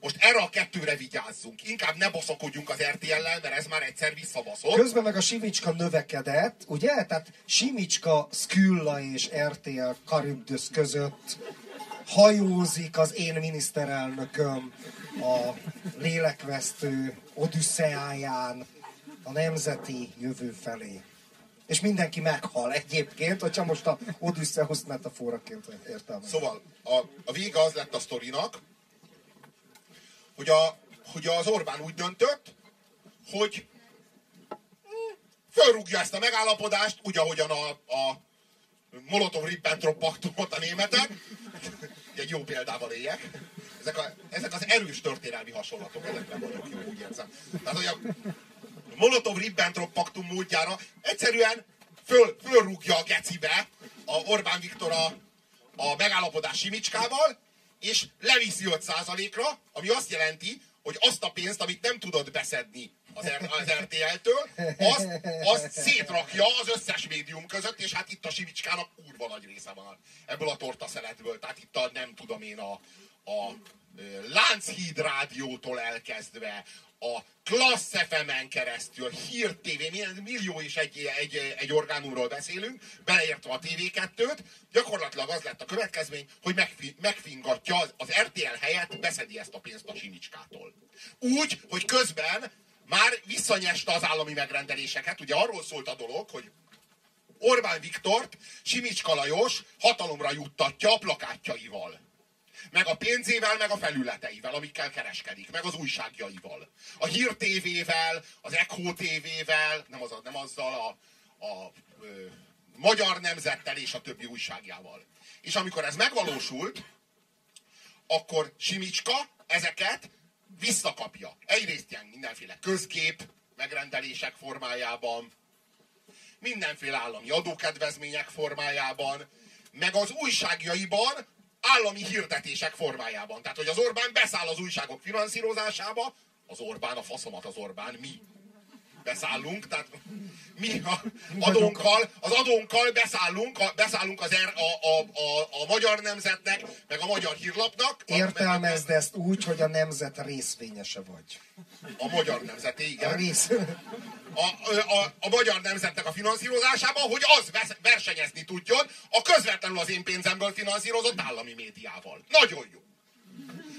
Most erre a kettőre vigyázzunk. Inkább ne baszakodjunk az RTL-lel, mert ez már egyszer visszabaszott. Közben meg a Simicska növekedett, ugye? Tehát Simicska, Skülla és RTL Karibdösz között hajózik az én miniszterelnököm a lélekvesztő odüsszeáján a nemzeti jövő felé. És mindenki meghal egyébként, hogyha most a Odysseus metaforaként értelmezem. Szóval a, a vége az lett a sztorinak, hogy, a, hogy az Orbán úgy döntött, hogy hm, fölrúgja ezt a megállapodást, úgy, ahogyan a, a Molotov-Ribbentrop paktumot a németek. Egy jó példával éljek. Ezek, a, ezek az erős történelmi hasonlatok, ezekre vagyok jó, úgy érzem. Tehát, hogy a Molotov-Ribbentrop paktum módjára egyszerűen föl, fölrúgja a gecibe a Orbán Viktor a, a megállapodás Simicskával, és leviszi 5%-ra, ami azt jelenti, hogy azt a pénzt, amit nem tudod beszedni az, R- az RTL-től, azt, azt szétrakja az összes médium között, és hát itt a Simicskának kurva nagy része van ebből a tortaszeletből. Tehát itt a nem tudom én a, a Lánchíd rádiótól elkezdve, a Klassz FM-en keresztül, Hír TV, millió és egy, egy, egy orgánumról beszélünk, beleértve a TV2-t, gyakorlatilag az lett a következmény, hogy megfi, megfingatja az, az RTL helyett, beszedi ezt a pénzt a Simicskától. Úgy, hogy közben már visszanyeste az állami megrendeléseket. Ugye arról szólt a dolog, hogy Orbán Viktort Simicska Lajos hatalomra juttatja a plakátjaival meg a pénzével, meg a felületeivel, amikkel kereskedik, meg az újságjaival. A Hír TV-vel, az Echo TV-vel, nem, az, nem azzal a, a ö, Magyar Nemzettel és a többi újságjával. És amikor ez megvalósult, akkor Simicska ezeket visszakapja. Egyrészt ilyen mindenféle közgép megrendelések formájában, mindenféle állami adókedvezmények formájában, meg az újságjaiban állami hirdetések formájában. Tehát, hogy az Orbán beszáll az újságok finanszírozásába, az Orbán, a faszomat az Orbán, mi beszállunk, tehát mi a adónkkal, az adónkkal beszállunk, a, beszállunk az er, a, a, a, a magyar nemzetnek, meg a magyar hírlapnak. Értelmezd ezt úgy, hogy a nemzet részvényese vagy. A magyar nemzet, igen. A rész a, a, a magyar nemzetnek a finanszírozásában, hogy az versenyezni tudjon a közvetlenül az én pénzemből finanszírozott állami médiával. Nagyon jó.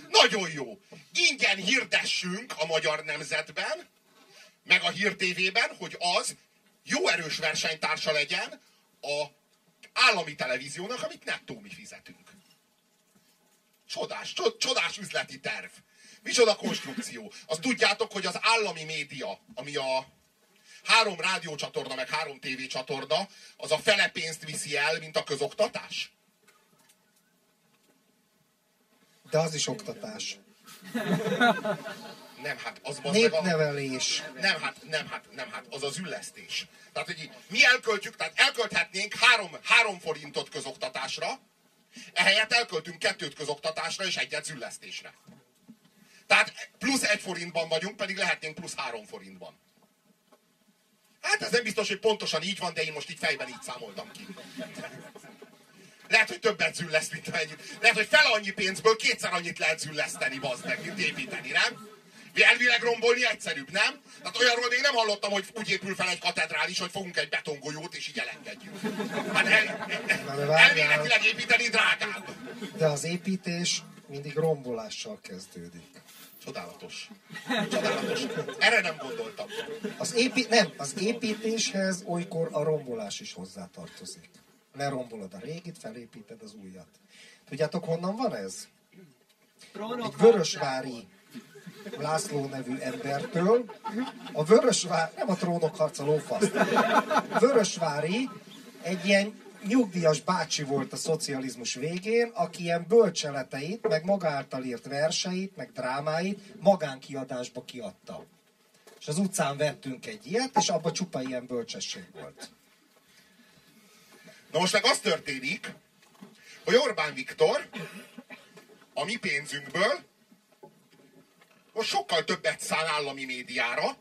Nagyon jó. Ingyen hirdessünk a magyar nemzetben, meg a Hír TV-ben, hogy az jó erős versenytársa legyen a állami televíziónak, amit nettó mi fizetünk. Csodás, csodás üzleti terv. Micsoda konstrukció. Azt tudjátok, hogy az állami média, ami a három rádiócsatorna, meg három tévécsatorna, az a fele pénzt viszi el, mint a közoktatás? De az is oktatás. Nem, hát az az Népnevelés. A... Nem, hát, nem, hát, nem, hát az az üllesztés. Tehát, hogy mi elköltjük, tehát elkölthetnénk három, három forintot közoktatásra, ehelyett elköltünk kettőt közoktatásra és egyet züllesztésre. Tehát plusz egy forintban vagyunk, pedig lehetnénk plusz három forintban. Hát ez nem biztos, hogy pontosan így van, de én most így fejben így számoltam ki. Lehet, hogy többet züllesz, mint amennyit. Lehet, hogy fel annyi pénzből kétszer annyit lehet zülleszteni, bazd meg, mint építeni, nem? Elvileg rombolni egyszerűbb, nem? Tehát olyanról még nem hallottam, hogy úgy épül fel egy katedrális, hogy fogunk egy betongolyót és így elengedjük. Hát el, elméletileg építeni drágább. De az építés mindig rombolással kezdődik. Csodálatos. Csodálatos. Erre nem gondoltam. Az, épi, nem, az építéshez olykor a rombolás is hozzátartozik. Lerombolod a régit, felépíted az újat. Tudjátok, honnan van ez? Egy vörösvári László nevű embertől. A Vörösvári, nem a trónok harca lófaszt. Vörösvári egy ilyen nyugdíjas bácsi volt a szocializmus végén, aki ilyen bölcseleteit, meg maga által írt verseit, meg drámáit magánkiadásba kiadta. És az utcán vettünk egy ilyet, és abban csupa ilyen bölcsesség volt. Na most meg az történik, hogy Orbán Viktor a mi pénzünkből most sokkal többet száll állami médiára,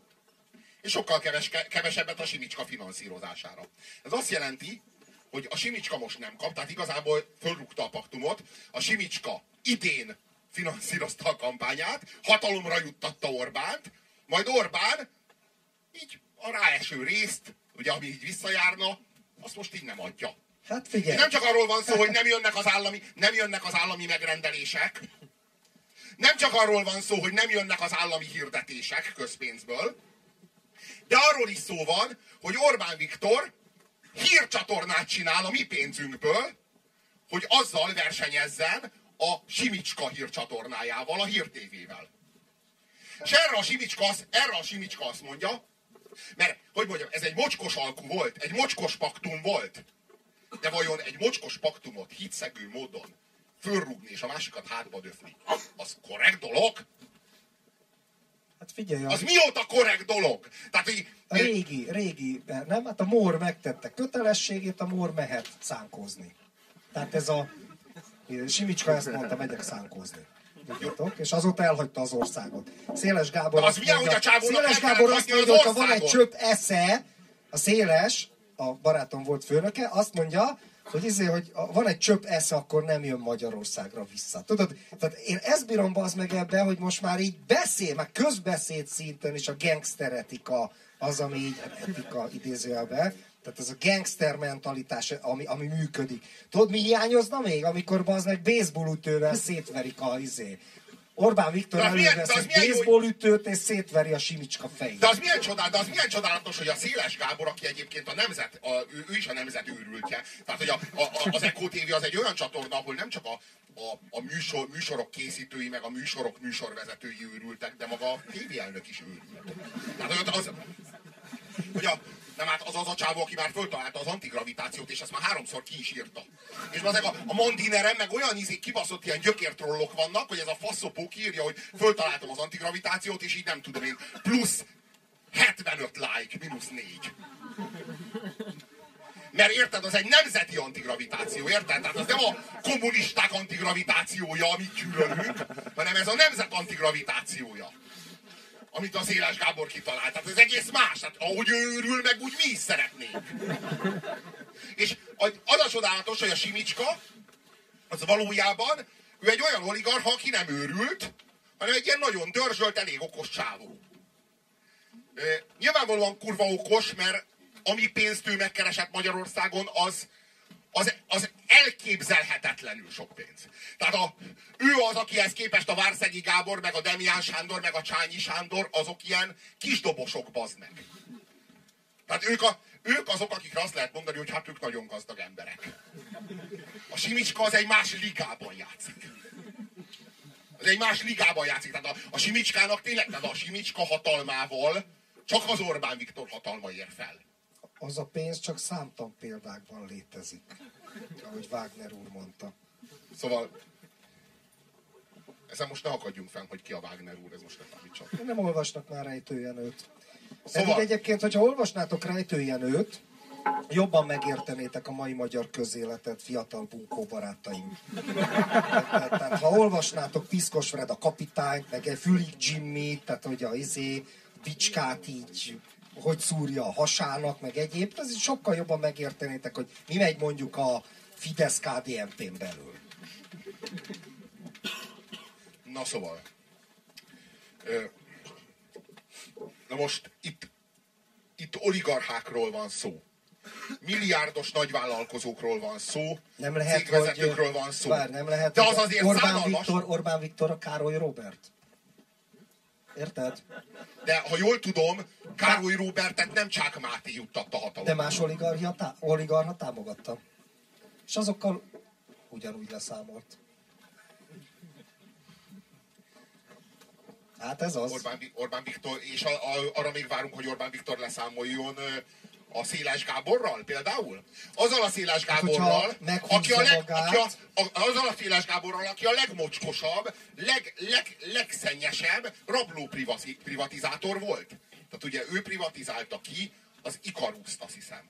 és sokkal keves, kevesebbet a Simicska finanszírozására. Ez azt jelenti, hogy a Simicska most nem kap, tehát igazából fölrúgta a paktumot. A Simicska idén finanszírozta a kampányát, hatalomra juttatta Orbánt, majd Orbán így a ráeső részt, ugye ami így visszajárna, azt most így nem adja. Hát figyelj. Nem csak arról van szó, hogy nem jönnek az állami, nem jönnek az állami megrendelések, nem csak arról van szó, hogy nem jönnek az állami hirdetések közpénzből, de arról is szó van, hogy Orbán Viktor hírcsatornát csinál a mi pénzünkből, hogy azzal versenyezzen a Simicska hírcsatornájával, a hírtévével. És erre a Simicska, erre a Simicska azt mondja, mert, hogy mondjam, ez egy mocskos alkú volt, egy mocskos paktum volt. De vajon egy mocskos paktumot hitszegő módon fölrúgni és a másikat hátba döfni, az korrekt dolog? Hát figyelj, az mióta korrekt dolog? Tehát, hogy, a régi, régi, nem? Hát a mór megtette kötelességét, a mór mehet szánkozni. Tehát ez a... Simicska ezt mondta, megyek szánkozni. Tudjátok? És azóta elhagyta az országot. Széles Gábor... De az milyen, hogy a Széles Gábor azt mondja, hogy ha van egy csöpp esze, a Széles, a barátom volt főnöke, azt mondja, hogy, izé, hogy van egy csöpp esze, akkor nem jön Magyarországra vissza. Tudod, tehát én ezt bírom az meg ebben, hogy most már így beszél, már közbeszéd szinten is a gangster etika az, ami így etika idézőjelben, tehát ez a gangster mentalitás, ami, ami működik. Tudod, mi hiányozna még, amikor az meg baseballütővel szétverik a izé, Orbán Viktor elővesz egy baseball ütőt, és szétveri a Simicska fejét. De az milyen, csodál, de az milyen csodálatos, hogy a Széles Gábor, aki egyébként a nemzet, a, ő, ő is a nemzet őrültje. Tehát, hogy a, a, a, az Eko TV az egy olyan csatorna, ahol nem csak a, a, a műsor, műsorok készítői, meg a műsorok műsorvezetői őrültek, de maga a tévéelnök is őrült. Tehát, hogy az, hogy a, nem hát az az a csávó, aki már föltalálta az antigravitációt, és ezt már háromszor ki is írta. És ezek a, a Mandineren meg olyan izé, kibaszott ilyen gyökértrollok vannak, hogy ez a faszopó kiírja, hogy föltaláltam az antigravitációt, és így nem tudom én, plusz 75 like, mínusz 4. Mert érted, az egy nemzeti antigravitáció, érted? Tehát az nem a kommunisták antigravitációja, amit gyűlölünk, hanem ez a nemzet antigravitációja amit az Éles Gábor kitalált. Tehát ez egész más. Hát ahogy ő őrül, meg úgy mi is szeretnénk. És az a csodálatos, hogy a Simicska, az valójában ő egy olyan oligarha, aki nem őrült, hanem egy ilyen nagyon dörzsölt, elég okos csávó. Nyilvánvalóan kurva okos, mert ami pénzt ő megkeresett Magyarországon, az, az, az elképzelhetetlenül sok pénz. Tehát a, ő az, akihez képest a Várszegi Gábor, meg a Demián Sándor, meg a Csányi Sándor, azok ilyen kisdobosok, bazd meg. Tehát ők, a, ők azok, akikre azt lehet mondani, hogy hát ők nagyon gazdag emberek. A Simicska az egy más ligában játszik. Az egy más ligában játszik. Tehát a, a Simicskának tényleg, tehát a Simicska hatalmával csak az Orbán Viktor hatalma ér fel az a pénz csak számtan példákban létezik, ahogy Wagner úr mondta. Szóval ezen most ne akadjunk fel, hogy ki a Wagner úr, ez most ne számítson. Nem olvasnak már rejtőjenőt. Szóval... Egyébként, hogyha olvasnátok rejtőjenőt, jobban megértenétek a mai magyar közéletet, fiatal bunkó barátaim. Tehát, tehát, ha olvasnátok Piszkos Fred a kapitányt, meg egy Fülig Jimmy, tehát hogy a izé, bicskát így hogy szúrja a hasának, meg egyéb, is sokkal jobban megértenétek, hogy mi megy mondjuk a Fidesz KDNP-n belül. Na szóval. Na most itt, itt oligarchákról van szó. Milliárdos nagyvállalkozókról van szó, nem lehet, cégvezetőkről van szó. Bár nem lehet, De az azért Orbán Viktor, Orbán Viktor a Károly Robert. Érted? De ha jól tudom, Károly Róbertet nem Csák Máté juttatta hatalomra. De más oligarchia, tá- oligarcha támogatta. És azokkal ugyanúgy leszámolt. Hát ez az. Orbán, Orbán Viktor, és a, a, arra még várunk, hogy Orbán Viktor leszámoljon a Széles Gáborral például? Azzal a Széles Gáborral, hogyha meghúzza aki a leg, magát- aki a, a, azzal a Széles Gáborral, aki a legmocskosabb, leg, leg, legszennyesebb rabló privatizátor volt. Tehát ugye ő privatizálta ki az Ikaruszt, azt hiszem.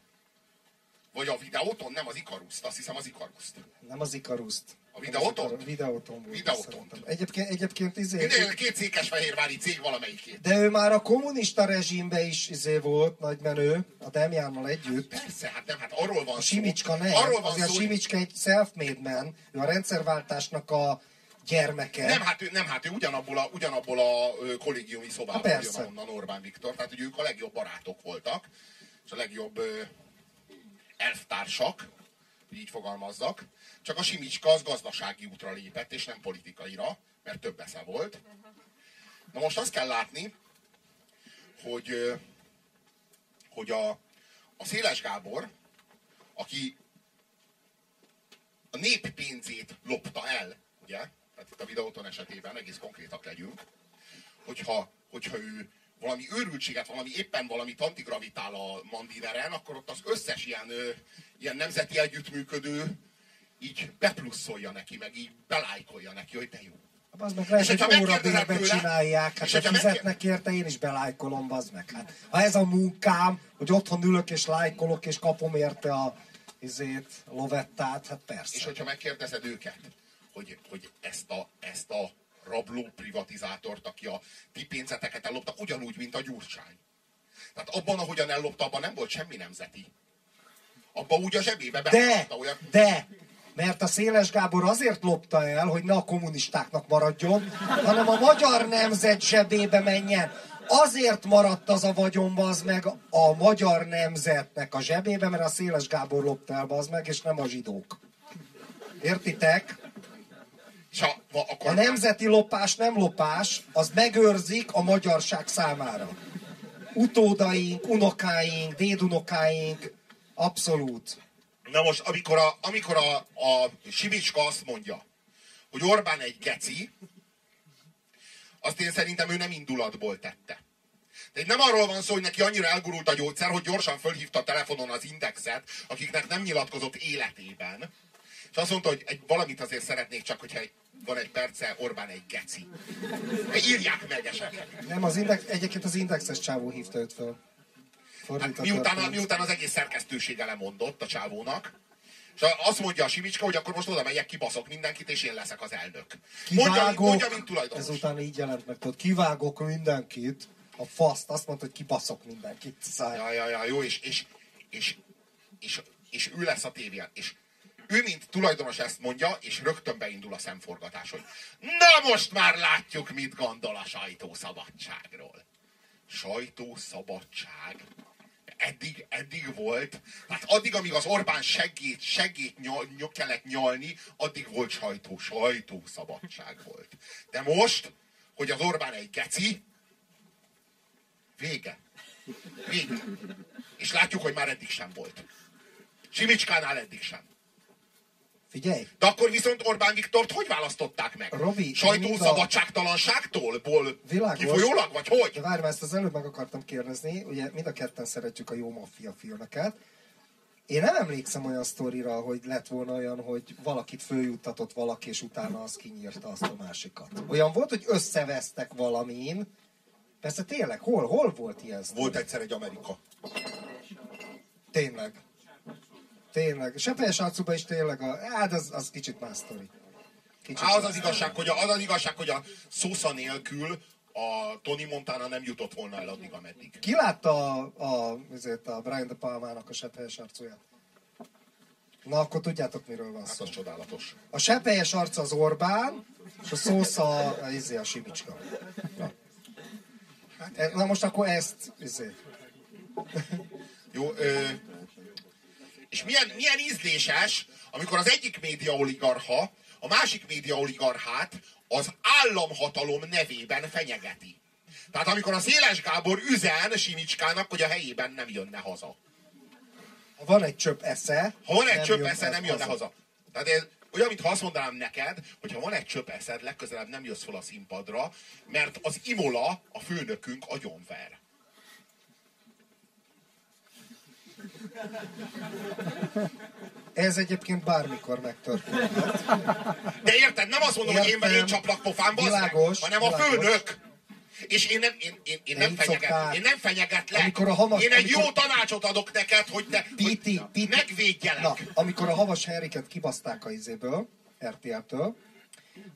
Vagy a videóton, nem az Ikaruszt, azt hiszem az Ikaruszt. Nem az Ikaruszt. A Videóton? A Videóton volt. Videóton. Egyébként, egyébként izé, Minden két székesfehérvári cég valamelyikét. de ő már a kommunista rezsimbe is izé volt, nagy menő, a Demjánnal együtt. Persze, hát nem, hát arról van A szó. Simicska nem. Arról van Azért szó, a Simicska egy self-made man, ő a rendszerváltásnak a gyermeke. Nem, hát ő, nem, hát ő ugyanabból a, ugyanabból a kollégiumi szobából jön persze. onnan Orbán Viktor, tehát hogy ők a legjobb barátok voltak, és a legjobb ö, elftársak, így fogalmazzak. Csak a Simicska az gazdasági útra lépett, és nem politikaira, mert több esze volt. Na most azt kell látni, hogy, hogy a, a Széles Gábor, aki a nép pénzét lopta el, ugye? A videóton esetében egész konkrétak legyünk, hogyha, hogyha ő valami őrültséget, valami éppen valami antigravitál a mandineren, akkor ott az összes ilyen, ilyen nemzeti együttműködő így beplusszolja neki, meg így belájkolja neki, hogy de jó. Az meg lehet, És hogy tőle- csinálják, hát és ha fizetnek érte, én is belájkolom, bazd meg. Hát, ha ez a munkám, hogy otthon ülök és lájkolok, és kapom érte a izét, a lovettát, hát persze. És hogyha megkérdezed őket, hogy, hogy ezt, a, ezt a rabló privatizátort, aki a ti pénzeteket ellopta, ugyanúgy, mint a Gyurcsány. Tehát abban, ahogyan ellopta, abban nem volt semmi nemzeti. Abban úgy a zsebébe De, olyan... de, mert a Széles Gábor azért lopta el, hogy ne a kommunistáknak maradjon, hanem a magyar nemzet zsebébe menjen. Azért maradt az a vagyonba az meg a magyar nemzetnek a zsebébe, mert a Széles Gábor lopta el az meg, és nem a zsidók. Értitek? És a, A nemzeti lopás nem lopás, az megőrzik a magyarság számára. Utódaink, unokáink, dédunokáink, abszolút. Na most, amikor a, amikor a, a Simicska azt mondja, hogy Orbán egy geci, azt én szerintem ő nem indulatból tette. Tehát nem arról van szó, hogy neki annyira elgurult a gyógyszer, hogy gyorsan fölhívta a telefonon az indexet, akiknek nem nyilatkozott életében. És azt mondta, hogy egy, valamit azért szeretnék csak, hogyha egy, van egy perce, Orbán egy geci. Írják meg esetleg. Nem, az index, egyébként az indexes csávó hívta őt föl. Hát miután, miután az egész szerkesztősége lemondott a csávónak, és azt mondja a Simicska, hogy akkor most oda megyek, kibaszok mindenkit, és én leszek az elnök. Mondja, Kivágok, mondja mint tulajdonos. ezután így jelent meg, tudod, kivágok mindenkit, a faszt, azt mondta, hogy kibaszok mindenkit. Száj. Ja, ja, ja, jó, és, és, és, és, és ő lesz a tévén. És ő, mint tulajdonos ezt mondja, és rögtön beindul a szemforgatás, hogy na most már látjuk, mit gondol a sajtószabadságról. Sajtószabadság. Eddig, eddig volt, tehát addig, amíg az Orbán seggét, seggét nyal, nyal, kellett nyalni, addig volt sajtó, sajtószabadság volt. De most, hogy az Orbán egy geci, vége. Vége. És látjuk, hogy már eddig sem volt. Simicskánál eddig sem. Figyelj, De akkor viszont Orbán Viktort hogy választották meg? Robi, Sajtószabadságtalanságtól? Világos. kifolyólag? Vagy hogy? De várj, ezt az előbb meg akartam kérdezni, ugye mind a ketten szeretjük a jó maffia filmeket. Én nem emlékszem olyan sztorira, hogy lett volna olyan, hogy valakit följuttatott valaki, és utána az kinyírta azt a másikat. Olyan volt, hogy összevesztek valamin. Persze tényleg, hol, hol volt ilyen sztori? Volt egyszer egy Amerika. Tényleg. Tényleg. Sepelyes arcúban is tényleg, a, hát az, az kicsit más sztori. Kicsit Á, az az igazság, hogy a, az az igazság, hogy a szósza nélkül a Tony Montana nem jutott volna el addig, ameddig. Ki látta a, a, azért a Brian De Palmának a sepphelyes arcúját? Na, akkor tudjátok, miről van Hát szó. az csodálatos. A sepphelyes arca az Orbán, és a szósza a, izé, a Simicska. Na. E- Na most akkor ezt, izé. Jó, ö, és milyen, milyen ízléses, amikor az egyik média oligarcha a másik média oligarchát az államhatalom nevében fenyegeti. Tehát amikor a Széles Gábor üzen Simicskának, hogy a helyében nem jönne haza. Ha van egy csöpp esze... Ha van egy csöpp esze, nem jönne haza. haza. Tehát ez olyan, mintha azt mondanám neked, hogy ha van egy csöpp eszed, legközelebb nem jössz fel a színpadra, mert az Imola, a főnökünk agyonver. Ez egyébként bármikor megtörténhet. De érted, nem azt mondom, Értem, hogy én, én csaplak pofán, világos, hanem világos. a főnök. És én nem, én, én, én nem, fenyeget, én nem fenyegetlek. Amikor a havas, én egy amikor... jó tanácsot adok neked, hogy te Piti, hogy Piti. megvédjelek. Na, amikor a havas Henriket kibaszták a izéből, RTL-től,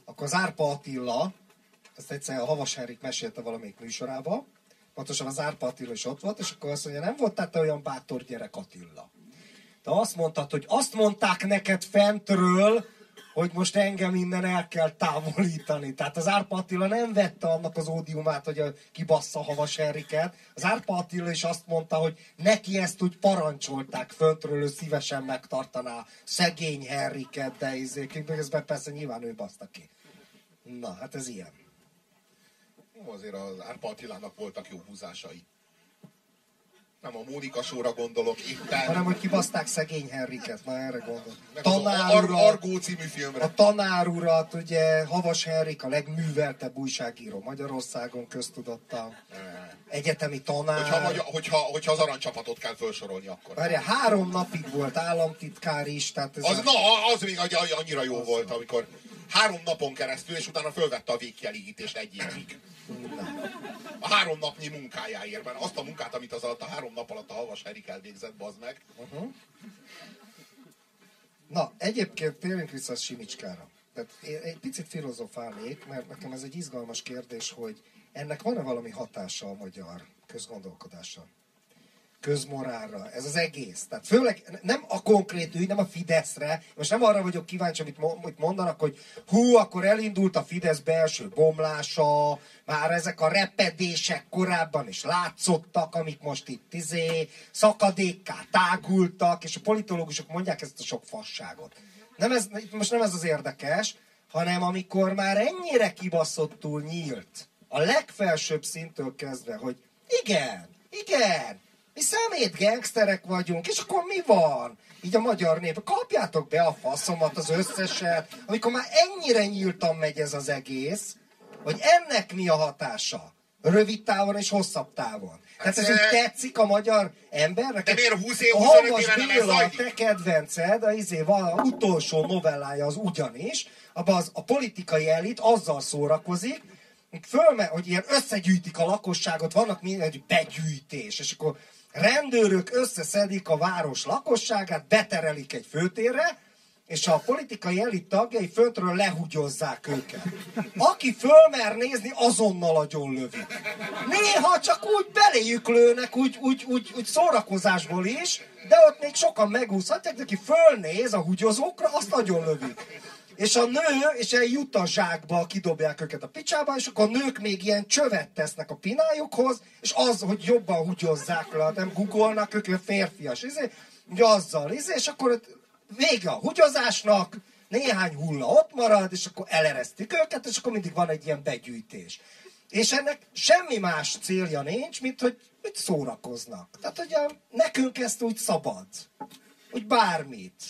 akkor az Árpa Attila, ezt egyszer a Havas Henrik mesélte valamelyik műsorába, pontosan az Árpa Attila is ott volt, és akkor azt mondja, nem volt te olyan bátor gyerek Attila. De azt mondtad, hogy azt mondták neked fentről, hogy most engem innen el kell távolítani. Tehát az Árpa Attila nem vette annak az ódiumát, hogy a kibassza Havas Henriket. Az Árpa Attila is azt mondta, hogy neki ezt úgy parancsolták föntről, ő szívesen megtartaná szegény Henriket, de izék, közben persze nyilván ő baszta ki. Na, hát ez ilyen. Azért az Árpa Attilának voltak jó húzásai. Nem a Mónika sóra gondolok éppen. Hanem, hogy kibaszták szegény Henriket, na erre gondolok. Tanár Ar- Argó című filmre. A tanár urat, ugye Havas Henrik a legműveltebb újságíró Magyarországon, köztudottan. Egyetemi tanár. Hogyha, hogyha, hogyha, hogyha az aranycsapatot kell felsorolni, akkor. Várja, három napig volt államtitkár is, tehát ez az, a... Na, az még annyira jó az volt, amikor három napon keresztül, és utána fölvette a végkielégítést egy évig. A három napnyi munkájáért, mert azt a munkát, amit az alatt a három nap alatt a Havas Erik elvégzett, bazd meg. Uh-huh. Na, egyébként térjünk vissza Simicskára. Tehát én egy picit filozofálnék, mert nekem ez egy izgalmas kérdés, hogy ennek van-e valami hatása a magyar közgondolkodásra? Közmorálra, ez az egész. Tehát főleg nem a konkrét ügy, nem a Fideszre, most nem arra vagyok kíváncsi, amit mondanak, hogy hú, akkor elindult a Fidesz belső bomlása, már ezek a repedések korábban is látszottak, amik most itt izé, szakadékká tágultak, és a politológusok mondják ezt a sok fasságot. Nem ez, most nem ez az érdekes, hanem amikor már ennyire kibaszottul nyílt, a legfelsőbb szintől kezdve, hogy igen, igen, mi szemét gangsterek vagyunk, és akkor mi van? Így a magyar nép, kapjátok be a faszomat, az összeset, amikor már ennyire nyíltan megy ez az egész, hogy ennek mi a hatása? Rövid távon és hosszabb távon. Tehát ez úgy tetszik a magyar embernek? De miért 20 év, 25 éve nem ez a te kedvenced, a izé, van, utolsó novellája az ugyanis, abban az, a politikai elit azzal szórakozik, fölme, hogy ilyen összegyűjtik a lakosságot, vannak minden egy begyűjtés, és akkor rendőrök összeszedik a város lakosságát, beterelik egy főtérre, és a politikai elit tagjai föntről lehugyozzák őket. Aki fölmer nézni, azonnal agyon lövik. Néha csak úgy beléjük lőnek, úgy, úgy, úgy, úgy szórakozásból is, de ott még sokan megúszhatják, de aki fölnéz a húgyozókra, azt nagyon lövik. És a nő, és eljut a zsákba, kidobják őket a picsába, és akkor a nők még ilyen csövet tesznek a pinájukhoz, és az, hogy jobban húgyozzák le, nem googolnak ők, férfias, izé, ugye azzal, izé, és akkor vége a húgyozásnak, néhány hulla ott marad, és akkor eleresztik őket, és akkor mindig van egy ilyen begyűjtés. És ennek semmi más célja nincs, mint hogy, hogy szórakoznak. Tehát, hogy a, nekünk ezt úgy szabad. Úgy bármit.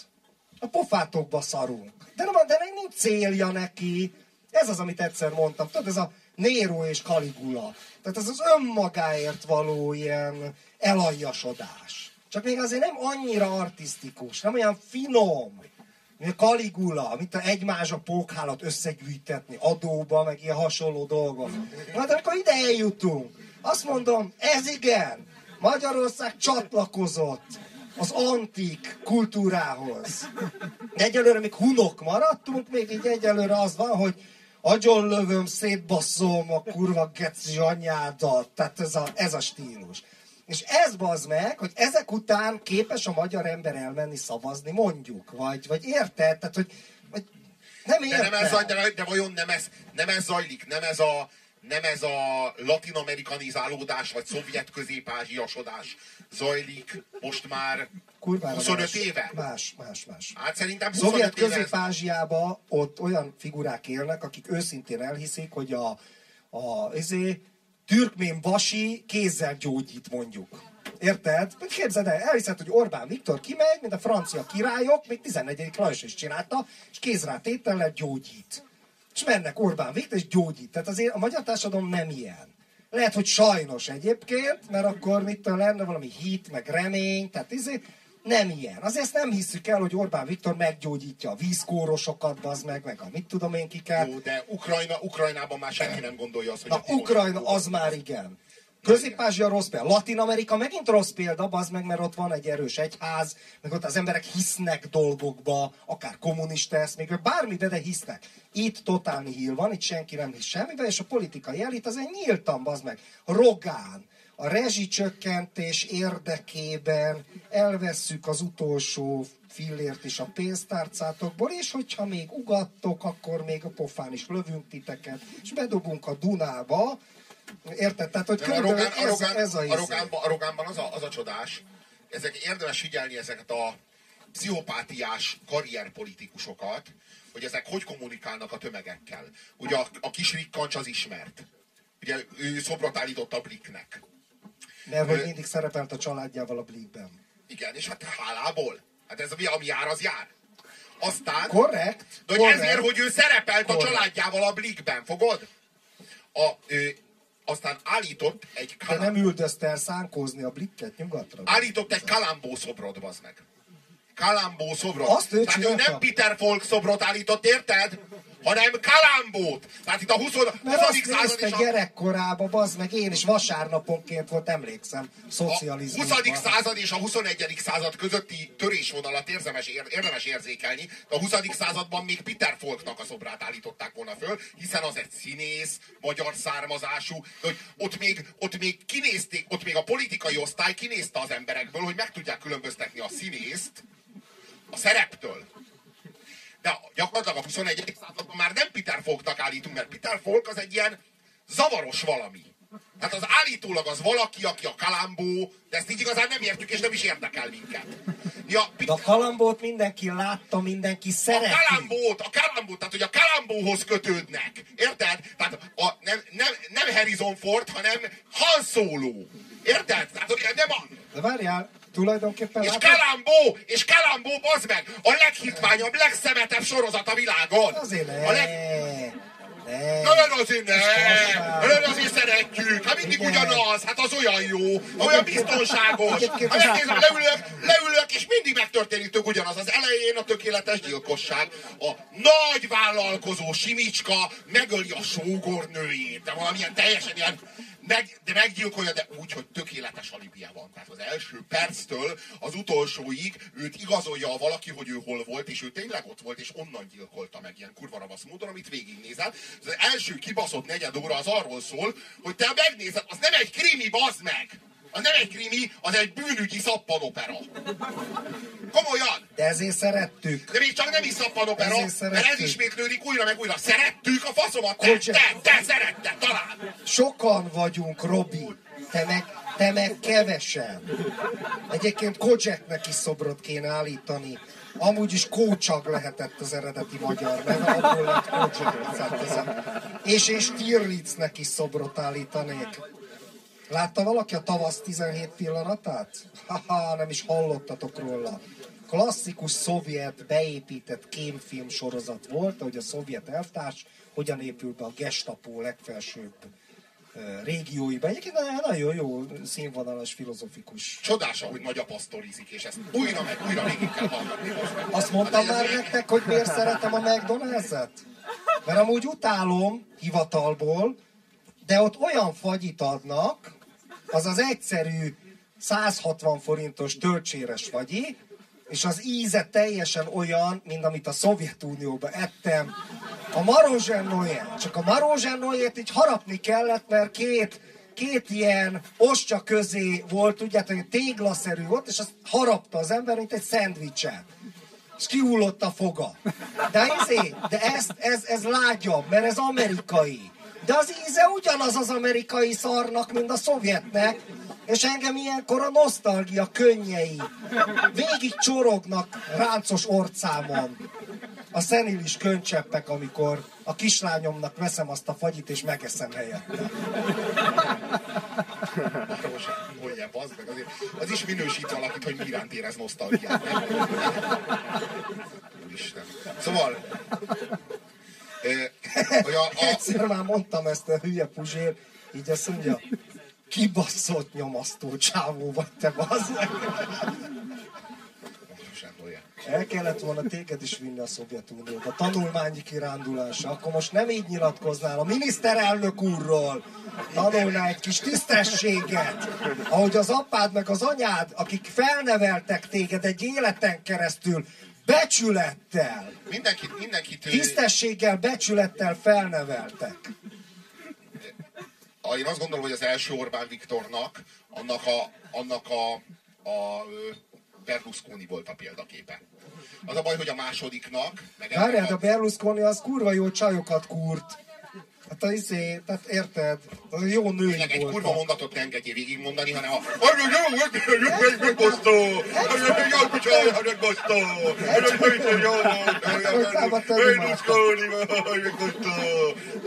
A pofátokba szarunk. De, nem, de nincs célja neki. Ez az, amit egyszer mondtam. Tudod, ez a Nero és Caligula. Tehát ez az önmagáért való ilyen elaljasodás. Csak még azért nem annyira artistikus, nem olyan finom, mint a Caligula, mint a egymás a pókhálat összegyűjtetni adóba, meg ilyen hasonló dolgok. De amikor ide eljutunk, azt mondom, ez igen, Magyarország csatlakozott az antik kultúrához. Egyelőre még hunok maradtunk, még így egyelőre az van, hogy agyon lövöm, szétbasszom a kurva geci anyádat. Tehát ez a, ez a stílus. És ez bazd meg, hogy ezek után képes a magyar ember elmenni szavazni, mondjuk. Vagy, vagy érted? Tehát, hogy, vagy nem érted. De, nem ez, de, de vajon nem ez, nem ez zajlik? Nem ez a, nem ez a latinamerikanizálódás, vagy szovjet közép-ázsiasodás zajlik most már Kurvára 25 más, éve? Más, más, más. Hát szerintem 25 Szovjet közép ott olyan figurák élnek, akik őszintén elhiszik, hogy a, a, ezé, türkmén vasi kézzel gyógyít mondjuk. Érted? Képzeld el, elhiszed, hogy Orbán Viktor kimegy, mint a francia királyok, még 14. Lajos is csinálta, és kézrátétellel gyógyít. És mennek Orbán Viktor, és gyógyít. Tehát azért a magyar társadalom nem ilyen. Lehet, hogy sajnos egyébként, mert akkor mit lenne valami hit, meg remény, tehát izé, nem ilyen. Azért ezt nem hiszük el, hogy Orbán Viktor meggyógyítja a vízkórosokat, az meg, meg a mit tudom én kiket. Jó, de Ukrajna, Ukrajnában már senki nem gondolja azt, hogy Na, Ukrajna az már igen. Közép-Ázsia rossz példa. Latin-Amerika megint rossz példa, az meg, mert ott van egy erős egyház, meg ott az emberek hisznek dolgokba, akár kommunista ezt, még bármibe, de hisznek. Itt totál nihil van, itt senki nem hisz semmibe, és a politikai elit azért nyíltan, az meg. Rogán, a rezsicsökkentés érdekében elvesszük az utolsó fillért is a pénztárcátokból, és hogyha még ugattok, akkor még a pofán is lövünk titeket, és bedobunk a Dunába, Érted? Tehát, hogy a Rogán, a ez, Rogán, ez a, a. Rogánban, a Rogánban az, a, az a csodás, ezek érdemes figyelni ezeket a pszichopátiás karrierpolitikusokat, hogy ezek hogy kommunikálnak a tömegekkel. Ugye a, a kis rikkancs az ismert. Ugye ő szobrot állított a Bliknek. Mert hogy mindig szerepelt a családjával a Blikben. Igen, és hát hálából. Hát ez ami, ami jár, az jár. Aztán... Korrekt. De hogy ezért, hogy ő szerepelt a Korrekt. családjával a Blikben, fogod? A, ő, aztán állított egy De kalám, nem üldözte el szánkózni a Blikket nyugatra. állított egy Kalambó szobrot, bazd meg. Kalambó szobrot. Azt ő Tehát ő nem Peter Falk szobrot állított, érted? Hanem Kalambót. Tehát itt a 20. 20. Mert azt század nézte és a, gyerekkorában, bazd meg, én is vasárnaponként volt, emlékszem, a szocializmusban. 20. század és a 21. század közötti törésvonalat érdemes, ér, érdemes érzékelni. De a 20. században még Peter Falknak a szobrát állították volna föl, hiszen az egy színész, magyar származású, de hogy ott még, ott még kinézték, ott még a politikai osztály kinézte az emberekből, hogy meg tudják különböztetni a színészt a szereptől. De gyakorlatilag a 21. században már nem Peter Falknak állítunk, mert Peter Falk az egy ilyen zavaros valami. Hát az állítólag az valaki, aki a kalambó, de ezt így igazán nem értjük, és nem is érdekel minket. Mi a, De a kalambót mindenki látta, mindenki a szereti. kalambót, a kalambót, tehát hogy a kalambóhoz kötődnek. Érted? Tehát a, nem, nem, nem Harrison Ford, hanem Han Solo. Érted? Tehát hogy nem a, De várjál, tulajdonképpen és látod? Kalambó, és Kalambó, bazd meg, a leghitványabb, legszemetebb sorozat a világon. Azért ne. A leg... ne. Na, nem azért ne! Nem azért szeretjük! Hát mindig Igen. ugyanaz! Hát az olyan jó! Olyan biztonságos! Hát megnézem, leülök, leülök, és mindig megtörténik tök ugyanaz. Az elején a tökéletes gyilkosság. A nagy vállalkozó Simicska megöli a sógornőjét. De valamilyen teljesen ilyen meg, de meggyilkolja, de úgy, hogy tökéletes alibia van. Tehát az első perctől az utolsóig őt igazolja a valaki, hogy ő hol volt, és ő tényleg ott volt, és onnan gyilkolta meg ilyen kurva ravasz módon, amit végignézel. Az első kibaszott negyed óra az arról szól, hogy te megnézed, az nem egy krimi, bazd meg! Az nem egy krimi, az egy bűnügyi szappanopera. Komolyan! De ezért szerettük. De még csak nem is szappanopera, mert ez ismétlődik újra meg újra. Szerettük a faszomat, te, Kocsi- te, te szeretted, talán! Sokan vagyunk, Robi. Te meg, te meg kevesen. Egyébként Kocseknek is szobrot kéne állítani. Amúgy is Kócsag lehetett az eredeti magyar neve, abból lett Kócsag. És és Stirlitznek is szobrot állítanék. Látta valaki a tavasz 17 pillanatát? Haha, nem is hallottatok róla. Klasszikus szovjet beépített kémfilm sorozat volt, hogy a szovjet elvtárs hogyan épül be a gestapo legfelsőbb ö, régióiba. Egyébként nagyon- jó színvonalas, filozofikus. Csodás, ahogy nagy apasztolizik, és ezt újra meg újra végig kell hallgatni. Azt mondtam már nektek, hogy miért szeretem a McDonald's-et? Mert amúgy utálom hivatalból, de ott olyan fagyit adnak, az az egyszerű 160 forintos töltséres fagyi, és az íze teljesen olyan, mint amit a Szovjetunióban ettem. A marozsennóját, csak a marozsennóját így harapni kellett, mert két, két ilyen ostya közé volt, tudjátok, hogy téglaszerű volt, és azt harapta az ember, mint egy szendvicset és kihullott a foga. De, izé, de ez, ez, ez lágyabb, mert ez amerikai. De az íze ugyanaz az amerikai szarnak, mint a szovjetnek, és engem ilyenkor a nosztalgia könnyei végig csorognak ráncos orcámon. A szenilis könycseppek, amikor a kislányomnak veszem azt a fagyit, és megeszem helyette. Baromság Noé, bazd meg, azért, az is minősít valakit, hogy mi iránt érez nosztalgiát. Úristen. Szóval, hogy. Egyszer már mondtam ezt a hülye puzsér, így azt mondja, kibaszott nyomasztó csávó vagy te, bazd. El kellett volna téged is vinni a Szovjetunióba, tanulmányi kirándulásra. Akkor most nem így nyilatkoznál a miniszterelnök úrról. Tanulnál egy kis tisztességet. Ahogy az apád meg az anyád, akik felneveltek téged egy életen keresztül, becsülettel. Mindenkit, mindenkit... Tisztességgel, becsülettel felneveltek. Én azt gondolom, hogy az első Orbán Viktornak, annak a, annak a, a Berlusconi volt a példaképe. Az a baj, hogy a másodiknak... Várjál, a Berlusconi az kurva jó csajokat kúrt. Hát a izé, tehát érted? Az jó nő volt. egy kurva mondatot ne engedjé végigmondani, hanem a... Megosztó!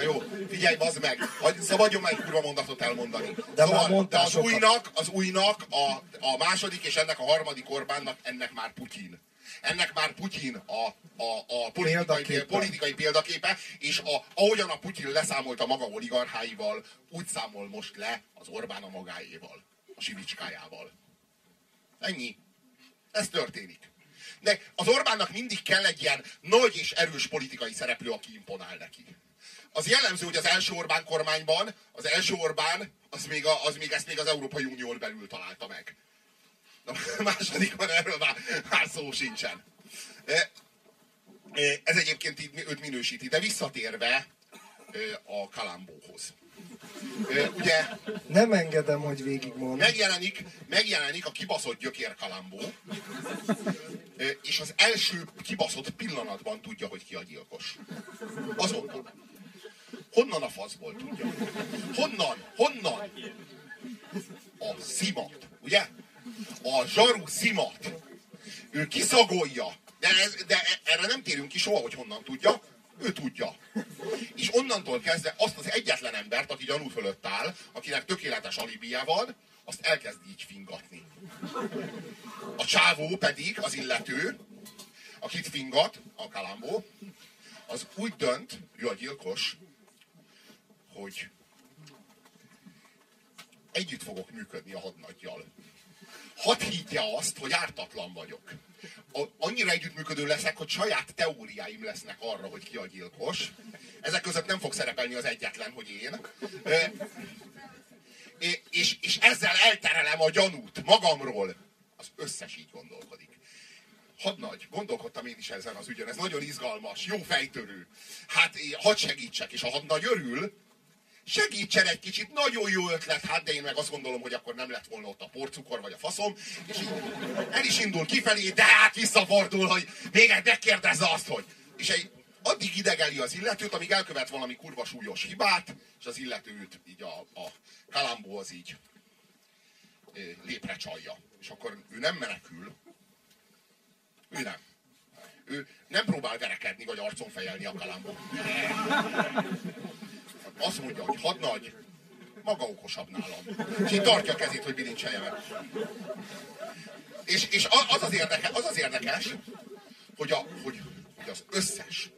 Jó, figyelj, bazd meg! Szabadjon meg kurva mondatot elmondani. De, szóval, de az újnak, az újnak, a, a második és ennek a harmadik Orbánnak, ennek már Putyin. Ennek már Putyin a, a, a politikai, példaképe. politikai példaképe, és a, ahogyan a Putyin leszámolt a maga oligarcháival, úgy számol most le az Orbán a magáéval, a sivicskájával. Ennyi. Ez történik. De az Orbánnak mindig kell egy ilyen nagy és erős politikai szereplő, aki imponál neki. Az jellemző, hogy az első Orbán kormányban, az első Orbán, az még, a, az még ezt még az Európai Unión belül találta meg. A másodikban erről már, már szó sincsen. E, e, ez egyébként így őt minősíti, de visszatérve e, a Kalambóhoz. Ugye, Nem engedem, hogy végigmond. Megjelenik, megjelenik a kibaszott gyökér Kalambó, és az első kibaszott pillanatban tudja, hogy ki a gyilkos. Azonnal. Honnan a faszból tudja? Honnan? Honnan? A szimat, ugye? A zsaru szimat, ő kiszagolja, de, ez, de erre nem térünk ki soha, hogy honnan tudja, ő tudja. És onnantól kezdve azt az egyetlen embert, aki gyanú fölött áll, akinek tökéletes alibia van, azt elkezd így fingatni. A csávó pedig, az illető, akit fingat, a kalambó, az úgy dönt, ő a gyilkos, hogy együtt fogok működni a hadnaggyal hadd higgye azt, hogy ártatlan vagyok. A, annyira együttműködő leszek, hogy saját teóriáim lesznek arra, hogy ki a gyilkos. Ezek között nem fog szerepelni az egyetlen, hogy én. E, és, és ezzel elterelem a gyanút magamról. Az összes így gondolkodik. Hadnagy, gondolkodtam én is ezen az ügyen, ez nagyon izgalmas, jó fejtörő. Hát hadd segítsek, és a hadnagy örül, segítsen egy kicsit, nagyon jó ötlet, hát de én meg azt gondolom, hogy akkor nem lett volna ott a porcukor vagy a faszom, és így el is indul kifelé, de hát visszafordul, hogy még egy megkérdezze azt, hogy... És egy, addig idegeli az illetőt, amíg elkövet valami kurva súlyos hibát, és az illetőt így a, a kalambóhoz így lépre csalja. És akkor ő nem menekül, ő nem. Ő nem próbál verekedni, vagy arcon fejelni a kalambót azt mondja, hogy hadnagy, maga okosabb nálam. Így tartja a kezét, hogy bilincselje meg. És, és az, az, érdekes, az az érdekes, hogy, a, hogy, hogy az összes,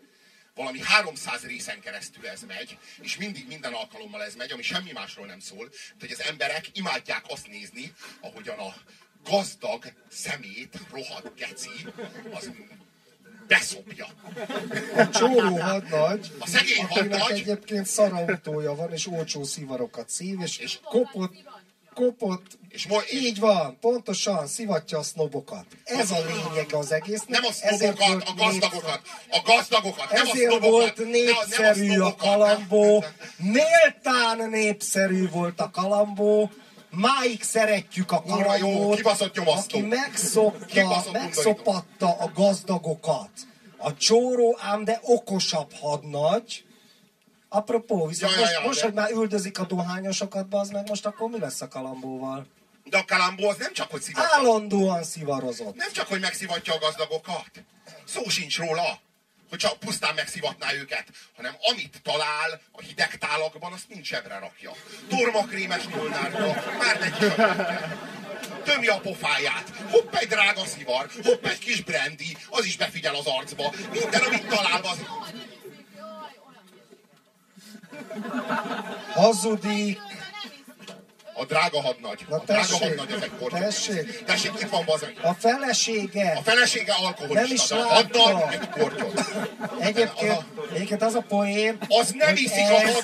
valami 300 részen keresztül ez megy, és mindig minden alkalommal ez megy, ami semmi másról nem szól, hogy az emberek imádják azt nézni, ahogyan a gazdag szemét, rohadt geci, az beszopja. A csóró hadnagy, a szegény akinek hadnagy, egyébként szarautója van, és olcsó szivarokat szív, és, és kopott, kopott, és mo- így van, pontosan, szivatja a sznobokat. Ez a lényeg az egész. Nem a sznobokat, a gazdagokat. A gazdagokat, nem Ezért a sznobokat. volt népszerű nem a, a kalambó. Méltán népszerű volt a kalambó máig szeretjük a kalambót, kibaszott nyomasztó. aki megszokta, megszopatta a gazdagokat. A csóró ám de okosabb hadnagy. Apropó, viszont ja, most, ja, ja, most de... hogy már üldözik a dohányosokat, az meg most akkor mi lesz a kalambóval? De a kalambó az nem csak, hogy szivatja. Állandóan szivarozott. Nem csak, hogy megszivatja a gazdagokat. Szó sincs róla. Hogy csak pusztán megszivatná őket, hanem amit talál a hideg tálakban, azt mind zsebre rakja. Tormakrémes molnárba, már neki tömje a pofáját. Hopp egy drága szivar, hopp egy kis brandy, az is befigyel az arcba. Minden, amit talál, az... Hazudik, a drága hadnagy. Na a drága tessék, hadnagy az egy kortyol. tessék. Tessék, itt van bazeg. A felesége. A felesége alkoholista. Nem is látta. hadnagy egy kortyol. Egyébként, Az a- egyébként az a poén, Az nem iszik a hadnagy.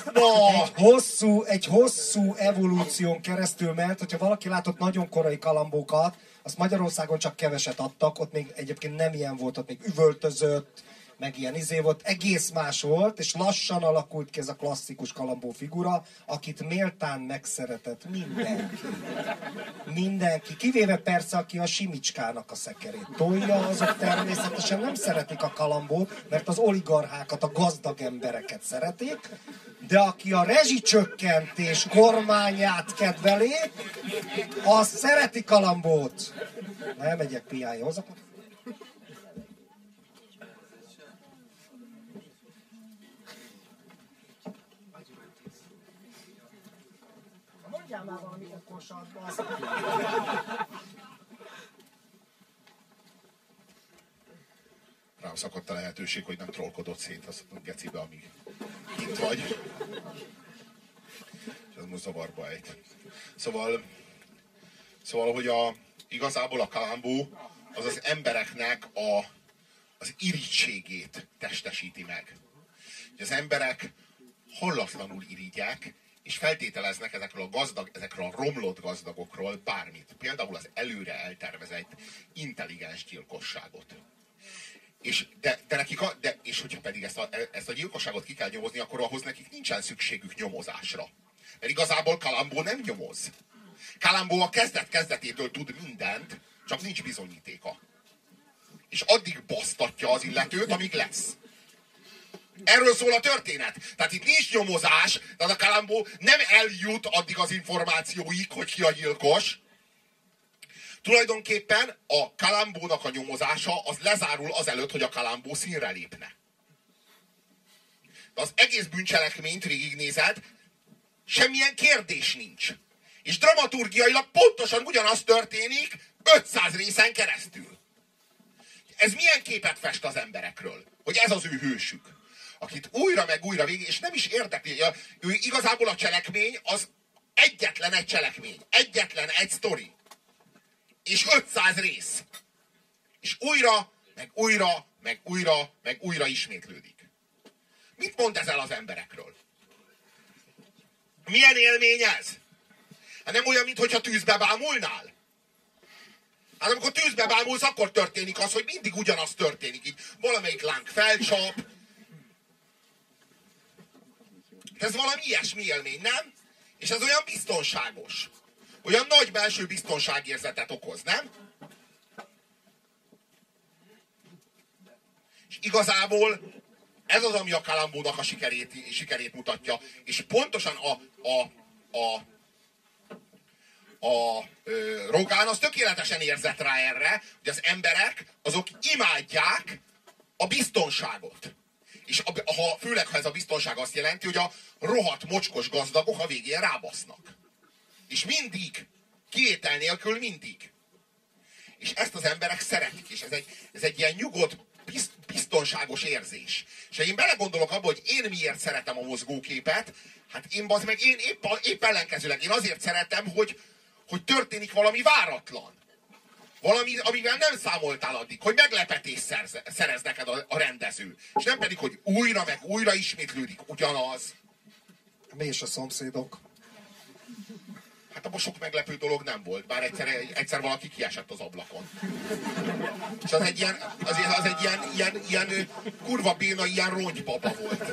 Egy hosszú, egy hosszú evolúción keresztül ment, hogyha valaki látott nagyon korai kalambókat, azt Magyarországon csak keveset adtak, ott még egyébként nem ilyen volt, ott még üvöltözött, meg ilyen izé volt, egész más volt, és lassan alakult ki ez a klasszikus kalambó figura, akit méltán megszeretett mindenki. Mindenki, kivéve persze, aki a simicskának a szekerét tolja, azok természetesen nem szeretik a kalambót, mert az oligarchákat, a gazdag embereket szeretik, de aki a rezsicsökkentés kormányát kedveli, az szereti kalambót. Nem megyek piájához. Mondjál basz. Rám szakadt a lehetőség, hogy nem trollkodott szét azt a gecibe, amíg itt vagy. És ez most zavarba ejt. Szóval, szóval, hogy a, igazából a kalambó az az embereknek a, az irítségét testesíti meg. Hogy az emberek hallatlanul irigyek, és feltételeznek ezekről a gazdag, ezekről a romlott gazdagokról bármit. Például az előre eltervezett intelligens gyilkosságot. És, de, de nekik a, de, és hogyha pedig ezt a, ezt a gyilkosságot ki kell nyomozni, akkor ahhoz nekik nincsen szükségük nyomozásra. Mert igazából Kalambó nem nyomoz. Kalambó a kezdet-kezdetétől tud mindent, csak nincs bizonyítéka. És addig basztatja az illetőt, amíg lesz. Erről szól a történet. Tehát itt nincs nyomozás, tehát a Kalambó nem eljut addig az információig, hogy ki a gyilkos, Tulajdonképpen a kalambónak a nyomozása az lezárul azelőtt, hogy a kalambó színre lépne. De az egész bűncselekményt végignézed, semmilyen kérdés nincs. És dramaturgiailag pontosan ugyanaz történik 500 részen keresztül. Ez milyen képet fest az emberekről? Hogy ez az ő hősük. Akit újra meg újra végig, és nem is érdekli. Ő igazából a cselekmény az egyetlen egy cselekmény. Egyetlen egy sztori és 500 rész. És újra, meg újra, meg újra, meg újra ismétlődik. Mit mond ez el az emberekről? Milyen élmény ez? Hát nem olyan, mintha tűzbe bámulnál? Hát amikor tűzbe bámulsz, akkor történik az, hogy mindig ugyanaz történik. Így valamelyik láng felcsap. Ez valami ilyesmi élmény, nem? És ez olyan biztonságos. Olyan nagy belső biztonságérzetet okoz, nem? És igazából ez az, ami a Kalambónak a sikerét, sikerét mutatja. És pontosan a, a, a, a ö, Rogán az tökéletesen érzett rá erre, hogy az emberek azok imádják a biztonságot. És a, ha, főleg, ha ez a biztonság azt jelenti, hogy a rohadt mocskos gazdagok a végén rábasznak. És mindig, kiétel nélkül mindig. És ezt az emberek szeretik, és ez egy, ez egy ilyen nyugodt, bizt, biztonságos érzés. És én belegondolok abba, hogy én miért szeretem a mozgóképet, hát én az meg én épp, épp ellenkezőleg, én azért szeretem, hogy, hogy történik valami váratlan. Valami, amivel nem számoltál addig, hogy meglepetés szerz, szerez neked a, a rendező. És nem pedig, hogy újra meg újra ismétlődik ugyanaz. Mi is a szomszédok? Hát abban sok meglepő dolog nem volt, bár egyszer, egyszer valaki kiesett az ablakon. És az egy ilyen, az, az egy ilyen, ilyen, ilyen kurva béna, ilyen rongypapa volt.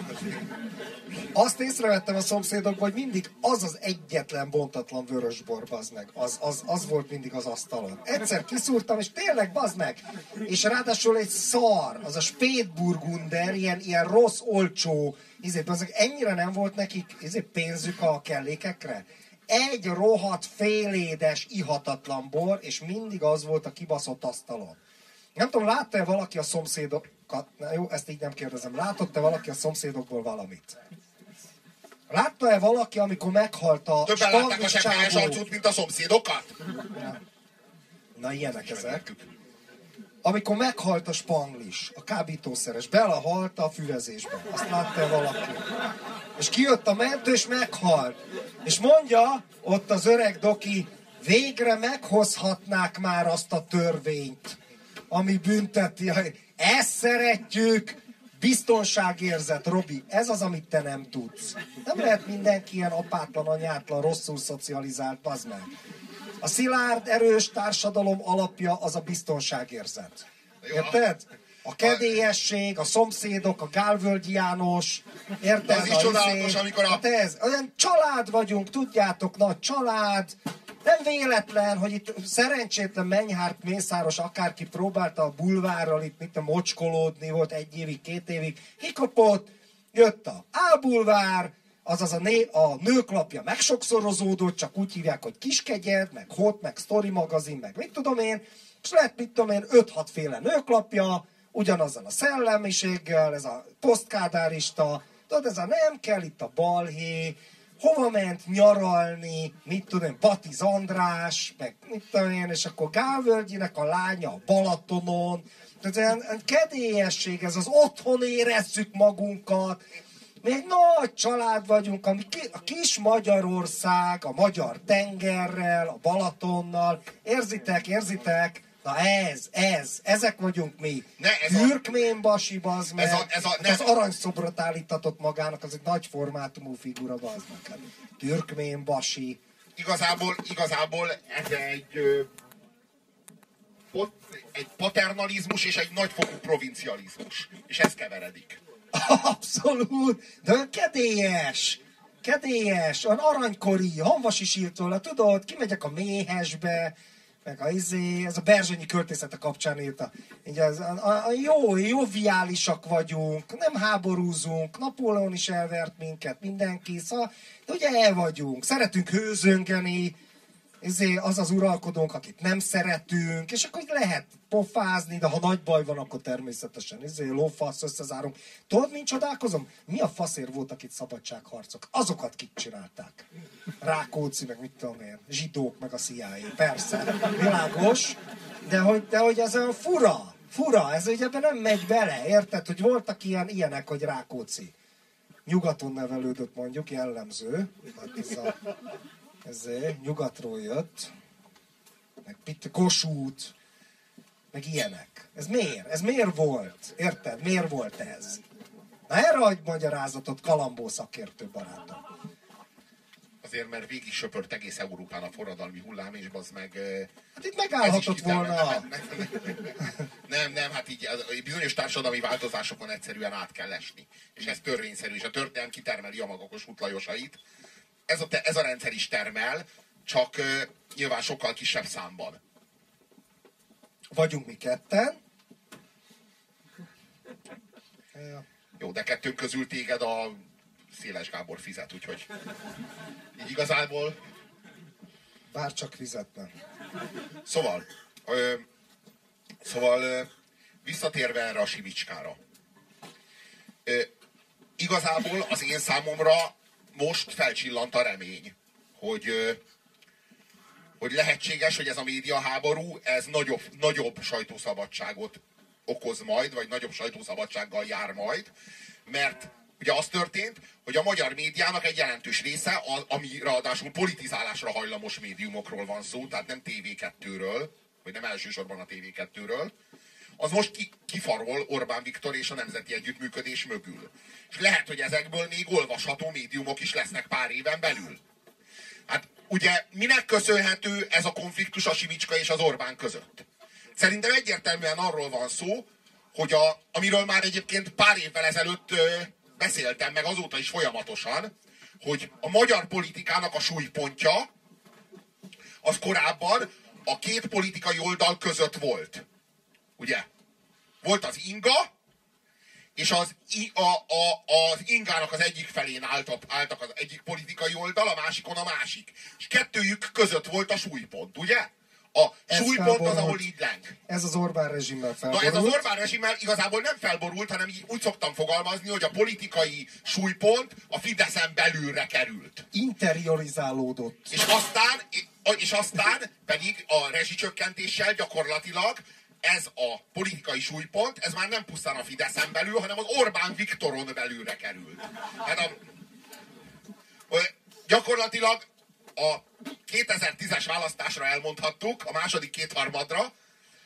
Azt észrevettem a szomszédokban, hogy mindig az az egyetlen bontatlan vörösbor, bazd meg. Az, az, az volt mindig az asztalon. Egyszer kiszúrtam, és tényleg, bazd meg. És ráadásul egy szar, az a Spätburgunder, ilyen, ilyen rossz, olcsó, izé, azok ennyire nem volt nekik izé, pénzük a kellékekre. Egy rohadt félédes, ihatatlan bor, és mindig az volt a kibaszott asztalon. Nem tudom, látta-e valaki a szomszédokat? Na jó, ezt így nem kérdezem. Látott-e valaki a szomszédokból valamit? Látta-e valaki, amikor meghalt a Többen látták a arcút, mint a szomszédokat? Na ilyenek ezek. Amikor meghalt a spanglis, a kábítószeres, belehalt a füvezésbe. Azt látta valaki. És kijött a mentő, és meghalt. És mondja ott az öreg doki, végre meghozhatnák már azt a törvényt, ami bünteti. Ezt szeretjük, biztonságérzet, Robi, ez az, amit te nem tudsz. Nem lehet mindenki ilyen apátlan, anyátlan, rosszul szocializált, bazd meg. A szilárd, erős társadalom alapja az a biztonságérzet. Érted? A kedélyesség, a szomszédok, a Gálvölgyi János, érted? Az is csodálatos, izé- amikor a- Hát ez, olyan család vagyunk, tudjátok, nagy család. Nem véletlen, hogy itt szerencsétlen Menyhárt Mészáros akárki próbálta a bulvárral itt mit a mocskolódni, volt egy évig, két évig, kikapott, jött a A-bulvár, azaz a, né, a nőklapja megsokszorozódott, csak úgy hívják, hogy Kiskegyed, meg Hot, meg Story magazin, meg mit tudom én, és lett, mit tudom én, 5-6 féle nőklapja, ugyanazzal a szellemiséggel, ez a posztkádárista, tudod, ez a nem kell itt a balhé, hova ment nyaralni, mit tudom Batiz András, meg mit tudom én, és akkor Gálvölgyinek a lánya a Balatonon, tehát ilyen kedélyesség, ez az otthon érezzük magunkat, mi egy nagy család vagyunk, ami ki, a kis Magyarország, a magyar tengerrel, a Balatonnal, érzitek, érzitek, na ez, ez, ezek vagyunk mi. Ne, ez a- Türkménbasi, bazd meg. Ez a- ez a- Hát ne- az aranyszobrot állítatott magának, az egy nagy formátumú figura, bazd meg. Hát Türkménbasi. Igazából, igazából ez egy, ö, pot, egy paternalizmus és egy nagyfokú provincializmus. És ez keveredik. Abszolút, de kedélyes, kedélyes, olyan aranykori, Hanvasi sírt róla, tudod, kimegyek a méhesbe, meg a izé, ez a Berzsenyi költészete kapcsán írta. Így az, a, a, a jó, joviálisak vagyunk, nem háborúzunk, Napóleon is elvert minket, mindenki, szóval, de ugye el vagyunk, szeretünk hőzöngeni, izé, az az uralkodónk, akit nem szeretünk, és akkor lehet pofázni, de ha nagy baj van, akkor természetesen izé, lófasz, összezárunk. Tudod, mint csodálkozom? Mi a faszért voltak itt szabadságharcok? Azokat kik csinálták? Rákóczi, meg mit tudom én, zsidók, meg a CIA, persze, világos, de hogy, de hogy ez olyan fura, fura, ez ugye ebben nem megy bele, érted, hogy voltak ilyen, ilyenek, hogy Rákóczi. Nyugaton nevelődött mondjuk, jellemző, hát ez a ezért nyugatról jött, meg Pitt, Kossuth, meg ilyenek. Ez miért? Ez miért volt? Érted? Miért volt ez? Na erre adj magyarázatot, Kalambó szakértő barátom. Azért, mert végig söpört egész Európán a forradalmi hullám, és az meg... Hát itt ez megállhatott volna. Nem, nem, nem, nem, hát így bizonyos társadalmi változásokon egyszerűen át kell esni. És ez törvényszerű, és a történelem kitermeli a maga Kossuth Lajosait. Ez a, ez a rendszer is termel, csak ö, nyilván sokkal kisebb számban. Vagyunk mi ketten. Ja. Jó, de kettőnk közül téged a Széles Gábor fizet, úgyhogy így igazából Bár csak fizetne. Szóval, ö, szóval ö, visszatérve erre a Sivicskára. Ö, igazából az én számomra most felcsillant a remény, hogy, hogy lehetséges, hogy ez a médiaháború, ez nagyobb, nagyobb sajtószabadságot okoz majd, vagy nagyobb sajtószabadsággal jár majd, mert ugye az történt, hogy a magyar médiának egy jelentős része, ami ráadásul politizálásra hajlamos médiumokról van szó, tehát nem TV2-ről, vagy nem elsősorban a TV2-ről, az most ki, kifarol Orbán Viktor és a Nemzeti Együttműködés mögül. És lehet, hogy ezekből még olvasható médiumok is lesznek pár éven belül. Hát ugye minek köszönhető ez a konfliktus a Simicska és az Orbán között? Szerintem egyértelműen arról van szó, hogy a, amiről már egyébként pár évvel ezelőtt ö, beszéltem, meg azóta is folyamatosan, hogy a magyar politikának a súlypontja az korábban a két politikai oldal között volt. Ugye? Volt az inga, és az, a, a, az ingának az egyik felén álltak, álltak az egyik politikai oldal, a másikon a másik. És kettőjük között volt a súlypont, ugye? A ez súlypont az, ahol így leng. Ez az Orbán rezsimmel felborult. Na ez az Orbán rezsimmel igazából nem felborult, hanem így úgy szoktam fogalmazni, hogy a politikai súlypont a Fideszen belülre került. Interiorizálódott. És aztán, és aztán pedig a rezsicsökkentéssel gyakorlatilag ez a politikai súlypont, ez már nem pusztán a Fideszen belül, hanem az Orbán Viktoron belülre került. Hát a, gyakorlatilag a 2010-es választásra elmondhattuk, a második kétharmadra,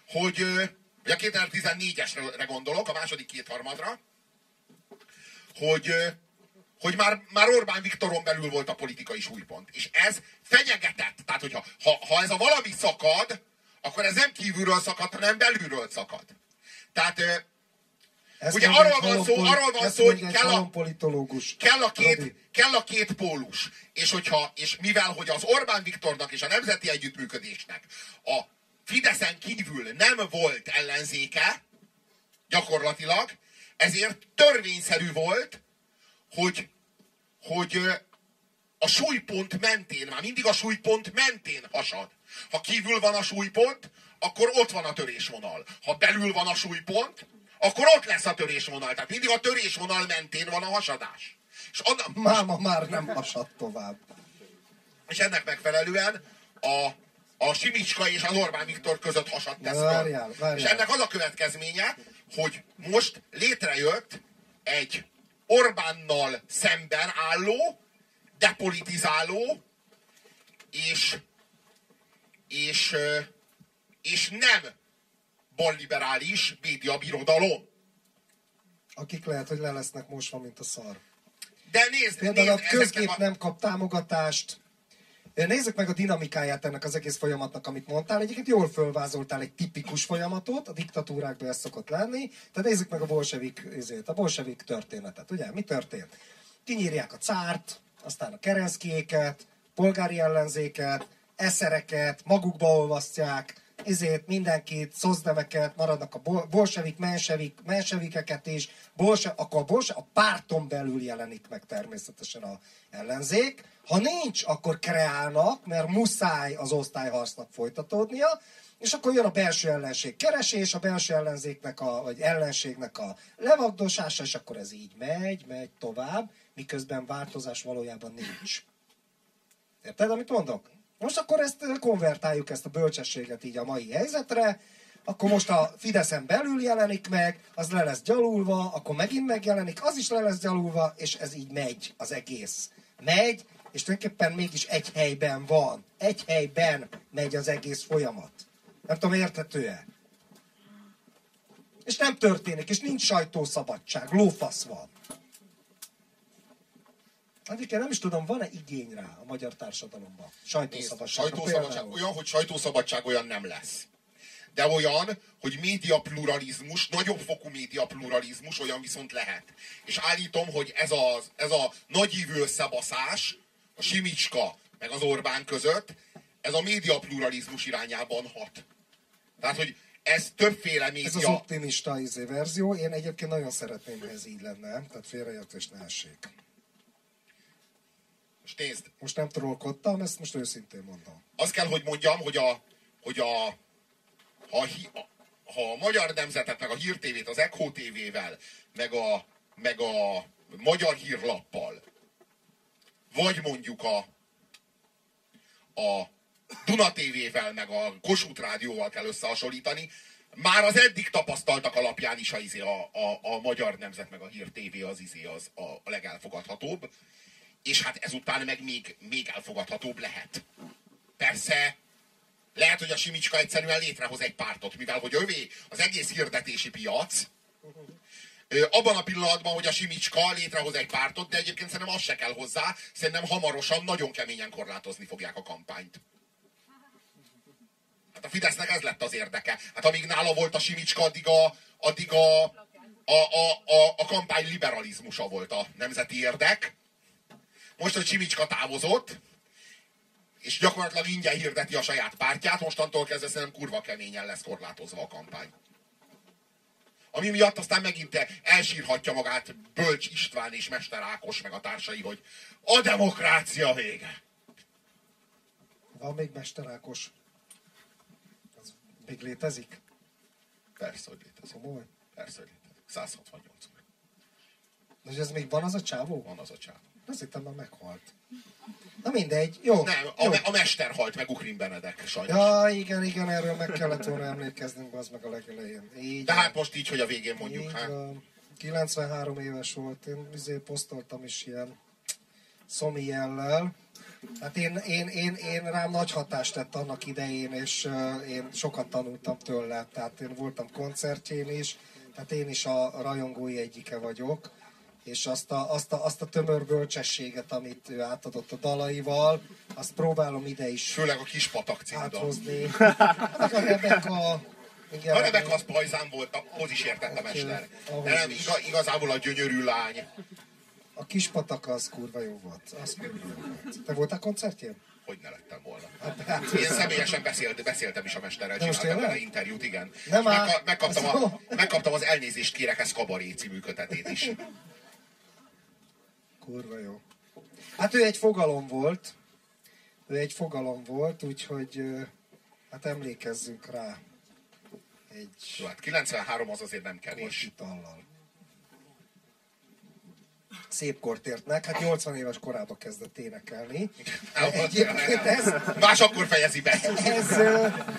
hogy, vagy a 2014-esre gondolok, a második kétharmadra, hogy, hogy már, már Orbán Viktoron belül volt a politikai súlypont. És ez fenyegetett. Tehát, hogyha ha, ha ez a valami szakad, akkor ez nem kívülről szakad, hanem belülről szakad. Tehát ezt Ugye arról van szó, arról van szó, hogy kell a, kell, a két, kell a két pólus. És, hogyha, és mivel, hogy az Orbán Viktornak és a Nemzeti Együttműködésnek a Fideszen kívül nem volt ellenzéke, gyakorlatilag, ezért törvényszerű volt, hogy, hogy a súlypont mentén, már mindig a súlypont mentén hasad. Ha kívül van a súlypont, akkor ott van a törésvonal. Ha belül van a súlypont, akkor ott lesz a törésvonal. Tehát mindig a törésvonal mentén van a hasadás. És annak, Máma már nem hasad tovább. És ennek megfelelően a, a Simicska és az Orbán Viktor között várjál, várjál. És ennek az a következménye, hogy most létrejött egy Orbánnal szemben álló, depolitizáló, és, és, és nem balliberális médiabirodalom. Akik lehet, hogy le lesznek mosva, mint a szar. De nézd, Például nézd, a közgép a... nem kap támogatást. Nézzük meg a dinamikáját ennek az egész folyamatnak, amit mondtál. Egyébként jól fölvázoltál egy tipikus folyamatot, a diktatúrákban ez szokott lenni. Tehát nézzük meg a bolsevik, a bolsevik történetet. Ugye, mi történt? Kinyírják a cárt, aztán a kerenszkiéket, polgári ellenzéket, eszereket, magukba olvasztják, ezért mindenkit, szozdemeket, maradnak a bolsevik, mensevik, mensevikeket is, bolse, akkor a, bolse, a párton belül jelenik meg természetesen a ellenzék. Ha nincs, akkor kreálnak, mert muszáj az osztályharcnak folytatódnia, és akkor jön a belső ellenség keresés, a belső ellenzéknek, a, vagy ellenségnek a levagdosása, és akkor ez így megy, megy tovább, miközben változás valójában nincs. Érted, amit mondok? Most akkor ezt konvertáljuk ezt a bölcsességet így a mai helyzetre, akkor most a Fideszen belül jelenik meg, az le lesz gyalulva, akkor megint megjelenik, az is le lesz gyalulva, és ez így megy az egész. Megy, és tulajdonképpen mégis egy helyben van. Egy helyben megy az egész folyamat. Nem tudom, érthető-e? És nem történik, és nincs sajtószabadság, lófasz van. Egyébként nem is tudom, van-e igény rá a magyar társadalomban? Sajtószabadság. Sajtószabadság olyan, hogy sajtószabadság olyan nem lesz. De olyan, hogy média pluralizmus, nagyobb fokú média pluralizmus olyan viszont lehet. És állítom, hogy ez, az, ez a nagyívő összebaszás, a Simicska meg az Orbán között, ez a média pluralizmus irányában hat. Tehát, hogy ez többféle média... Ez az optimista izé verzió. Én egyébként nagyon szeretném, hogy ez így lenne. Tehát félreértés ne essék. Most nézd. Most nem trollkodtam, ezt most őszintén mondom. Azt kell, hogy mondjam, hogy a, hogy a, ha, a, ha a Magyar Nemzetet, meg a Hír TV-t, az Echo TV-vel, meg a, meg a Magyar Hírlappal, vagy mondjuk a, a Duna TV-vel, meg a Kossuth Rádióval kell összehasonlítani, már az eddig tapasztaltak alapján is a, izé, a, a, a Magyar Nemzet, meg a Hír TV az, izé, az a legelfogadhatóbb és hát ezután meg még, még elfogadhatóbb lehet. Persze, lehet, hogy a Simicska egyszerűen létrehoz egy pártot, mivel hogy övé az egész hirdetési piac, abban a pillanatban, hogy a Simicska létrehoz egy pártot, de egyébként szerintem az se kell hozzá, szerintem hamarosan nagyon keményen korlátozni fogják a kampányt. Hát a Fidesznek ez lett az érdeke. Hát amíg nála volt a Simicska, addig a, addig a, a, a, a, a kampány liberalizmusa volt a nemzeti érdek, most, hogy Simicska távozott, és gyakorlatilag ingyen hirdeti a saját pártját, mostantól kezdve szerintem kurva keményen lesz korlátozva a kampány. Ami miatt aztán megint elsírhatja magát Bölcs István és Mester Ákos meg a társai, hogy a demokrácia vége. Van még Mester Ákos? Még létezik? Persze, hogy létezik. Komoly? Persze, hogy létezik. 168 óra. És ez még van az a csávó? Van az a csáv. Azt hittem már meghalt. Na mindegy, jó. Nem, a, jó. me- a mester halt meg Ukrin Benedek, sajnos. Ja, igen, igen, erről meg kellett volna emlékeznünk, az meg a legelején. Így De hát most így, hogy a végén mondjuk, Így hát. van. 93 éves volt, én izé posztoltam is ilyen szomi jellel. Hát én, én, én, én rám nagy hatást tett annak idején, és én sokat tanultam tőle. Tehát én voltam koncertjén is, tehát én is a rajongói egyike vagyok. És azt a, azt, a, azt a tömör bölcsességet, amit ő átadott a dalaival, azt próbálom ide is Főleg a Kispatak című dal. áthozni. Hát a Rebecca, igen, A Rebeka az pajzán volt, ahhoz is értett a mester. De nem, is. iga, igazából a gyönyörű lány. A kis patak az kurva jó volt. Az kurva jó volt. Te voltál koncertjén? Hogy ne lettem volna. Hát, Én személyesen beszélt, beszéltem is a mesterrel, most csináltam vele tényleg? interjút, igen. Nem És áll. megka- megkaptam, a, megkaptam az Elnézést kérek, ez kabaré című kötetét is. Kurva jó. Hát ő egy fogalom volt. Ő egy fogalom volt, úgyhogy hát emlékezzünk rá egy Jó, hát 93 az azért nem kevés. korsitallal. Szép kort ért meg, hát 80 éves korában kezdett énekelni. Egyébként ez, Más akkor fejezi be. ez,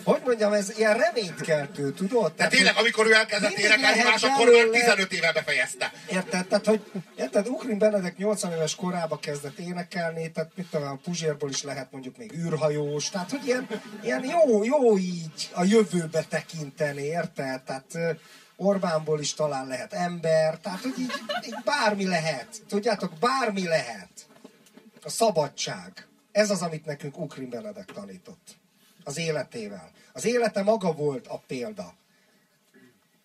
hogy mondjam, ez ilyen reményt keltő, tudod? De tényleg, amikor ő elkezdett énekelni, más akkor már belőle- 15 éve befejezte. Érted? Tehát, hogy érted, Ukrin Benedek 80 éves korába kezdett énekelni, tehát mit tudom, a Puzsérból is lehet mondjuk még űrhajós, tehát, hogy ilyen, ilyen jó, jó így a jövőbe tekinteni, érted? Tehát Orbánból is talán lehet ember, tehát, hogy így, így bármi lehet. Tudjátok, bármi lehet. A szabadság. Ez az, amit nekünk Ukrin Benedek tanított. Az életével. Az élete maga volt a példa.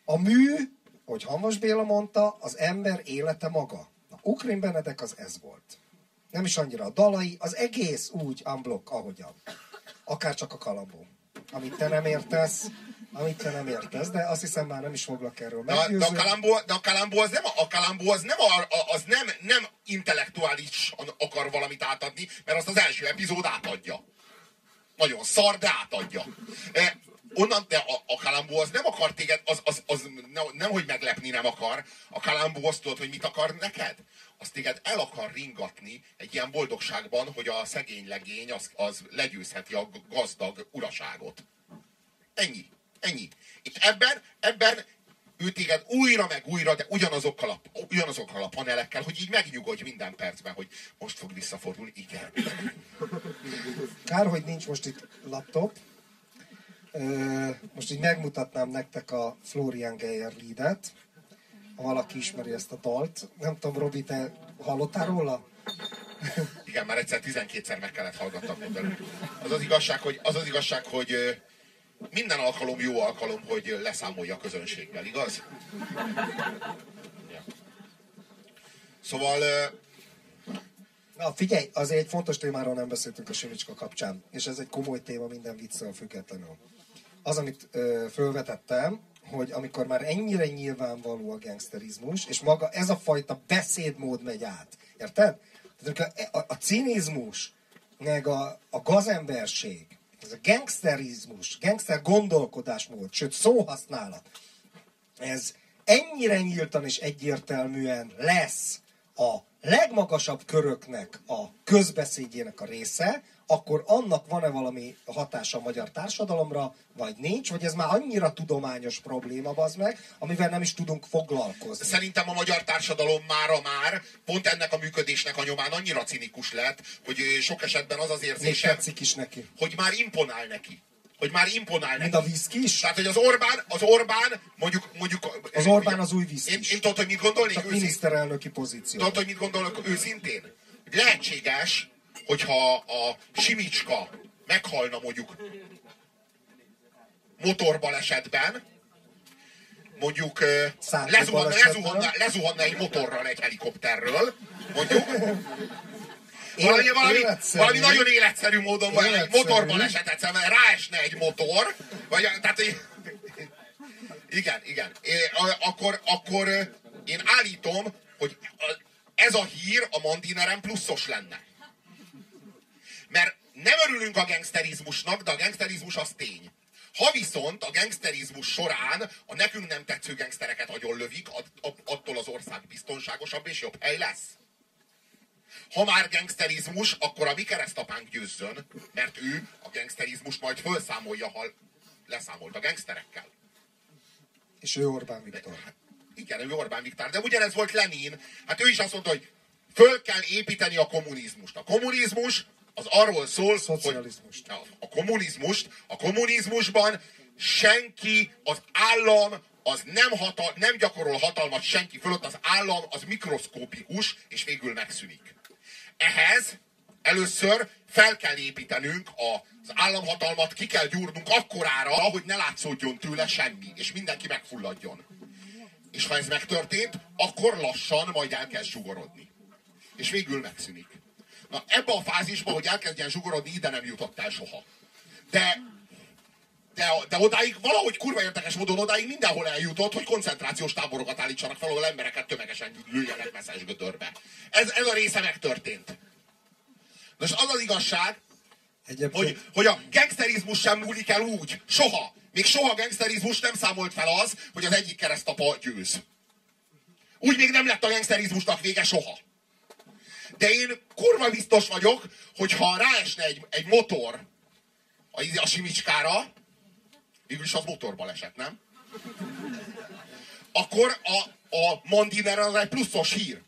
A mű, hogy Hamas Béla mondta, az ember élete maga. Na, Ukrin Benedek az ez volt. Nem is annyira a dalai, az egész úgy unblock, ahogyan. Akár csak a kalambó. Amit te nem értesz, amit te nem értesz, de azt hiszem már nem is foglak erről De, a- de, a meggyőzni. kalambó, de a kalambó az nem, a, kalambó az nem, a, az nem, nem intellektuálisan akar valamit átadni, mert azt az első epizód átadja. Nagyon szar, de átadja. E, onnan, de a, a kalambó az nem akar téged, az, az, az nem, nem, hogy meglepni nem akar. A kalambó azt tudod, hogy mit akar neked? Az téged el akar ringatni egy ilyen boldogságban, hogy a szegény legény az, az legyőzheti a gazdag uraságot. Ennyi. Ennyi. Itt ebben, ebben ő téged újra meg újra, de ugyanazokkal a, ugyanazokkal a panelekkel, hogy így megnyugodj minden percben, hogy most fog visszafordulni. Igen. Kár, hogy nincs most itt laptop. Most így megmutatnám nektek a Florian Geyer leadet, ha valaki ismeri ezt a dalt. Nem tudom, Robi, te hallottál róla? Igen, már egyszer 12-szer meg kellett hallgatnom. Az az igazság, hogy, az az igazság, hogy minden alkalom jó alkalom, hogy leszámolja a közönséggel, igaz? Szóval Na figyelj, azért egy fontos témáról nem beszéltünk a Simicska kapcsán, és ez egy komoly téma minden viccel függetlenül. Az, amit ö, fölvetettem, hogy amikor már ennyire nyilvánvaló a gangsterizmus, és maga ez a fajta beszédmód megy át, érted? Tehát a, a, a cinizmus, meg a, a gazemberség, ez a gangsterizmus, gangster gondolkodásmód, sőt szóhasználat, ez ennyire nyíltan és egyértelműen lesz a legmagasabb köröknek a közbeszédjének a része, akkor annak van-e valami hatása a magyar társadalomra, vagy nincs, vagy ez már annyira tudományos probléma, az meg, amivel nem is tudunk foglalkozni. Szerintem a magyar társadalom mára már pont ennek a működésnek a nyomán annyira cinikus lett, hogy ö, sok esetben az az Még érzése, tetszik is neki. hogy már imponál neki. Hogy már imponál neki. Mint a viszki is? Tehát, hogy az Orbán, az Orbán, mondjuk, mondjuk... Az Orbán az új viszki Én, én tudod, hogy mit gondolnék Csak őszintén? miniszterelnöki pozíció. Tudod, hogy mit gondolok őszintén? Lehetséges, hogyha a Simicska meghalna mondjuk motorbalesetben, mondjuk lezuhanna, lezuhanna, lezuhanna egy motorral egy helikopterről, mondjuk, valami, valami, életszerű. valami nagyon életszerű módon, vagy egy motorbalesetet, szóval ráesne egy motor, vagy tehát, igen, igen. Akkor, akkor én állítom, hogy ez a hír a Mandineren pluszos lenne. Mert nem örülünk a gangsterizmusnak, de a gangsterizmus az tény. Ha viszont a gangsterizmus során a nekünk nem tetsző gangstereket agyonlövik, attól az ország biztonságosabb és jobb hely lesz. Ha már gangsterizmus, akkor a mi keresztapánk győzzön, mert ő a gangsterizmust majd felszámolja, ha leszámolt a gangsterekkel. És ő Orbán Viktor. Hát, igen, ő Orbán Viktor. De ugyanez volt Lenin. Hát ő is azt mondta, hogy föl kell építeni a kommunizmust. A kommunizmus az arról szól, hogy a kommunizmust, a kommunizmusban senki, az állam, az nem, hatal, nem gyakorol hatalmat senki fölött, az állam az mikroszkópikus, és végül megszűnik. Ehhez először fel kell építenünk az államhatalmat, ki kell gyúrnunk akkorára, hogy ne látszódjon tőle semmi, és mindenki megfulladjon. És ha ez megtörtént, akkor lassan majd elkezd zsugorodni. És végül megszűnik. Na ebbe a fázisba, hogy elkezdjen zsugorodni, ide nem jutott el soha. De, de, de odáig valahogy kurva érdekes módon odáig mindenhol eljutott, hogy koncentrációs táborokat állítsanak fel, ahol embereket tömegesen lőjenek messzes gödörbe. Ez, ez a része megtörtént. Most az az igazság, Egyébként... hogy, hogy a gangsterizmus sem múlik el úgy. Soha. Még soha gangsterizmus nem számolt fel az, hogy az egyik keresztapa győz. Úgy még nem lett a gangsterizmusnak vége soha. De én kurva biztos vagyok, hogy ha ráesne egy, egy motor a, a simicskára, végül az motorba esett, nem? Akkor a, a Mandiner az egy pluszos hír.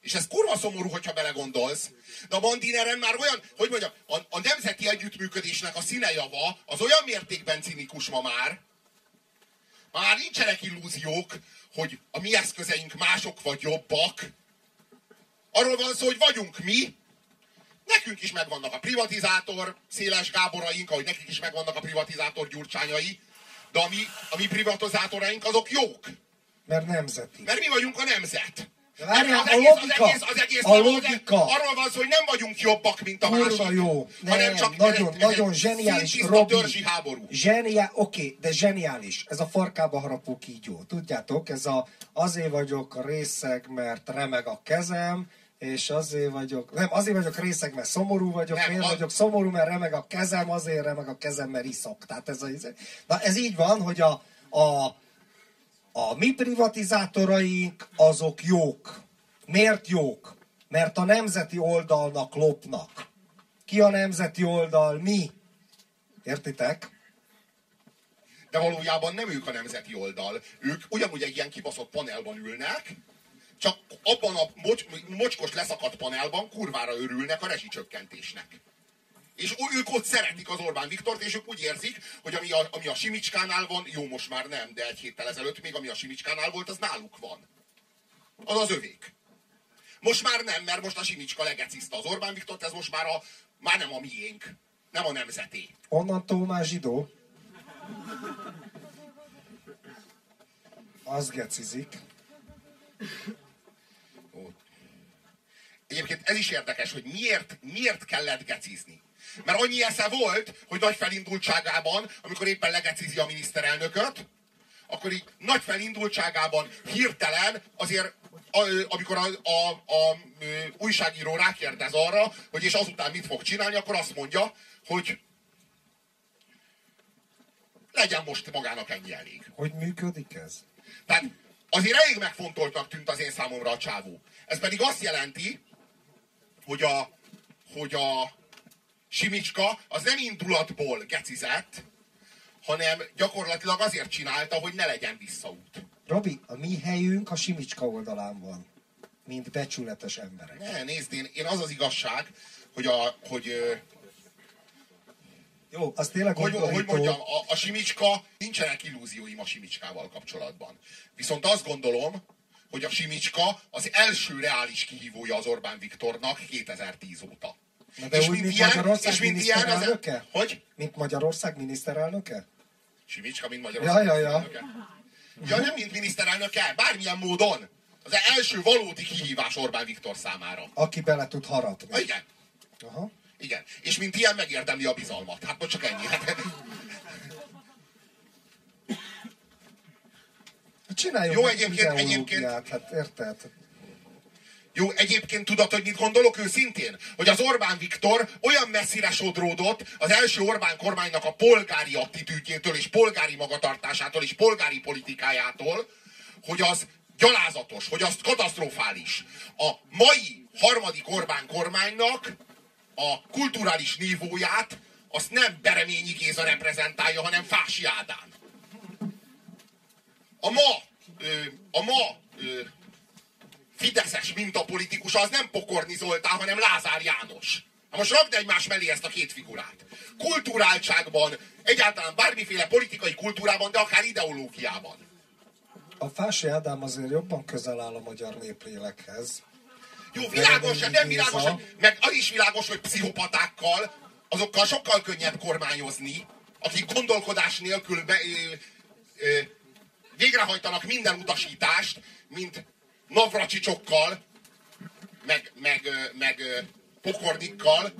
És ez kurva szomorú, hogyha belegondolsz. De a Mandineren már olyan, hogy mondjam, a, a nemzeti együttműködésnek a színejava az olyan mértékben cinikus ma már, már nincsenek illúziók, hogy a mi eszközeink mások vagy jobbak. Arról van szó, hogy vagyunk mi, nekünk is megvannak a privatizátor Széles Gáboraink, ahogy nekik is megvannak a privatizátor gyurcsányai, de a mi, a mi privatizátoraink azok jók. Mert nemzeti. Mert mi vagyunk a nemzet. Várjál, az, egész, logika, az egész, az egész a logika. Arról van szó, hogy nem vagyunk jobbak, mint a Kurva másik. jó. Nem, hanem csak nagyon, egy, nagyon zseniális. Robi, háború. Zseniá, oké, okay, de zseniális. Ez a farkába harapó kígyó. Tudjátok, ez a azért vagyok részeg, mert remeg a kezem, és azért vagyok, nem, azért vagyok részeg, mert szomorú vagyok, nem, miért a... vagyok szomorú, mert remeg a kezem, azért remeg a kezem, mert iszok. Tehát ez a, na ez így van, hogy a, a a mi privatizátoraink azok jók. Miért jók? Mert a nemzeti oldalnak lopnak. Ki a nemzeti oldal? Mi. Értitek? De valójában nem ők a nemzeti oldal. Ők ugyanúgy egy ilyen kibaszott panelban ülnek, csak abban a mocs, mocskos leszakadt panelban kurvára örülnek a rezsicsökkentésnek. És ők ott szeretik az Orbán Viktort, és ők úgy érzik, hogy ami a, ami a Simicskánál van, jó, most már nem, de egy héttel ezelőtt még ami a Simicskánál volt, az náluk van. Az az övék. Most már nem, mert most a Simicska legeciszta az Orbán Viktort, ez most már, a, már nem a miénk. Nem a nemzeté. Onnantól már zsidó. Az gecizik. Egyébként ez is érdekes, hogy miért, miért kellett gecizni. Mert annyi esze volt, hogy nagy felindultságában, amikor éppen legecizi a miniszterelnököt, akkor így nagy felindultságában hirtelen azért amikor a, a, a, újságíró rákérdez arra, hogy és azután mit fog csinálni, akkor azt mondja, hogy legyen most magának ennyi elég. Hogy működik ez? Tehát azért elég megfontoltnak tűnt az én számomra a csávó. Ez pedig azt jelenti, hogy a, hogy a Simicska az nem indulatból gecizett, hanem gyakorlatilag azért csinálta, hogy ne legyen visszaút. Robi, a mi helyünk a Simicska oldalán van, mint becsületes emberek. Ne, nézd, én, én az az igazság, hogy a, hogy jó, az tényleg hogy, hogy mondjam, a, a Simicska, nincsenek illúzióim a Simicskával kapcsolatban. Viszont azt gondolom, hogy a Simicska az első reális kihívója az Orbán Viktornak 2010 óta. Na de és úgy, mint, mint Magyarország és mint miniszterelnöke? Ilyen, hogy? Mint Magyarország miniszterelnöke? Simicska, mint Magyarország ja, ja, ja. Ja, nem mint miniszterelnöke, bármilyen módon. Az első valódi kihívás Orbán Viktor számára. Aki bele tud harapni. Ha, igen. Aha. Igen. És mint ilyen megérdemli a bizalmat. Hát most csak ennyi. Csináljunk Jó, egyébként, egyébként, hát érted? Jó, egyébként tudod, hogy mit gondolok őszintén? Hogy az Orbán Viktor olyan messzire sodródott az első Orbán kormánynak a polgári attitűdjétől, és polgári magatartásától, és polgári politikájától, hogy az gyalázatos, hogy az katasztrofális. A mai harmadik Orbán kormánynak a kulturális nívóját azt nem Bereményi Géza reprezentálja, hanem Fási Ádám. A ma, a ma fideszes mintapolitikus az nem Pokorni Zoltán, hanem Lázár János. Na most rakd egymás mellé ezt a két figurát. Kulturáltságban, egyáltalán bármiféle politikai kultúrában, de akár ideológiában. A Fási Ádám azért jobban közel áll a magyar néplélekhez. Jó, világos, de nem világos, meg az is világos, hogy pszichopatákkal, azokkal sokkal könnyebb kormányozni, akik gondolkodás nélkül be, ö, ö, végrehajtanak minden utasítást, mint navracsicsokkal, meg, meg, meg pokornikkal.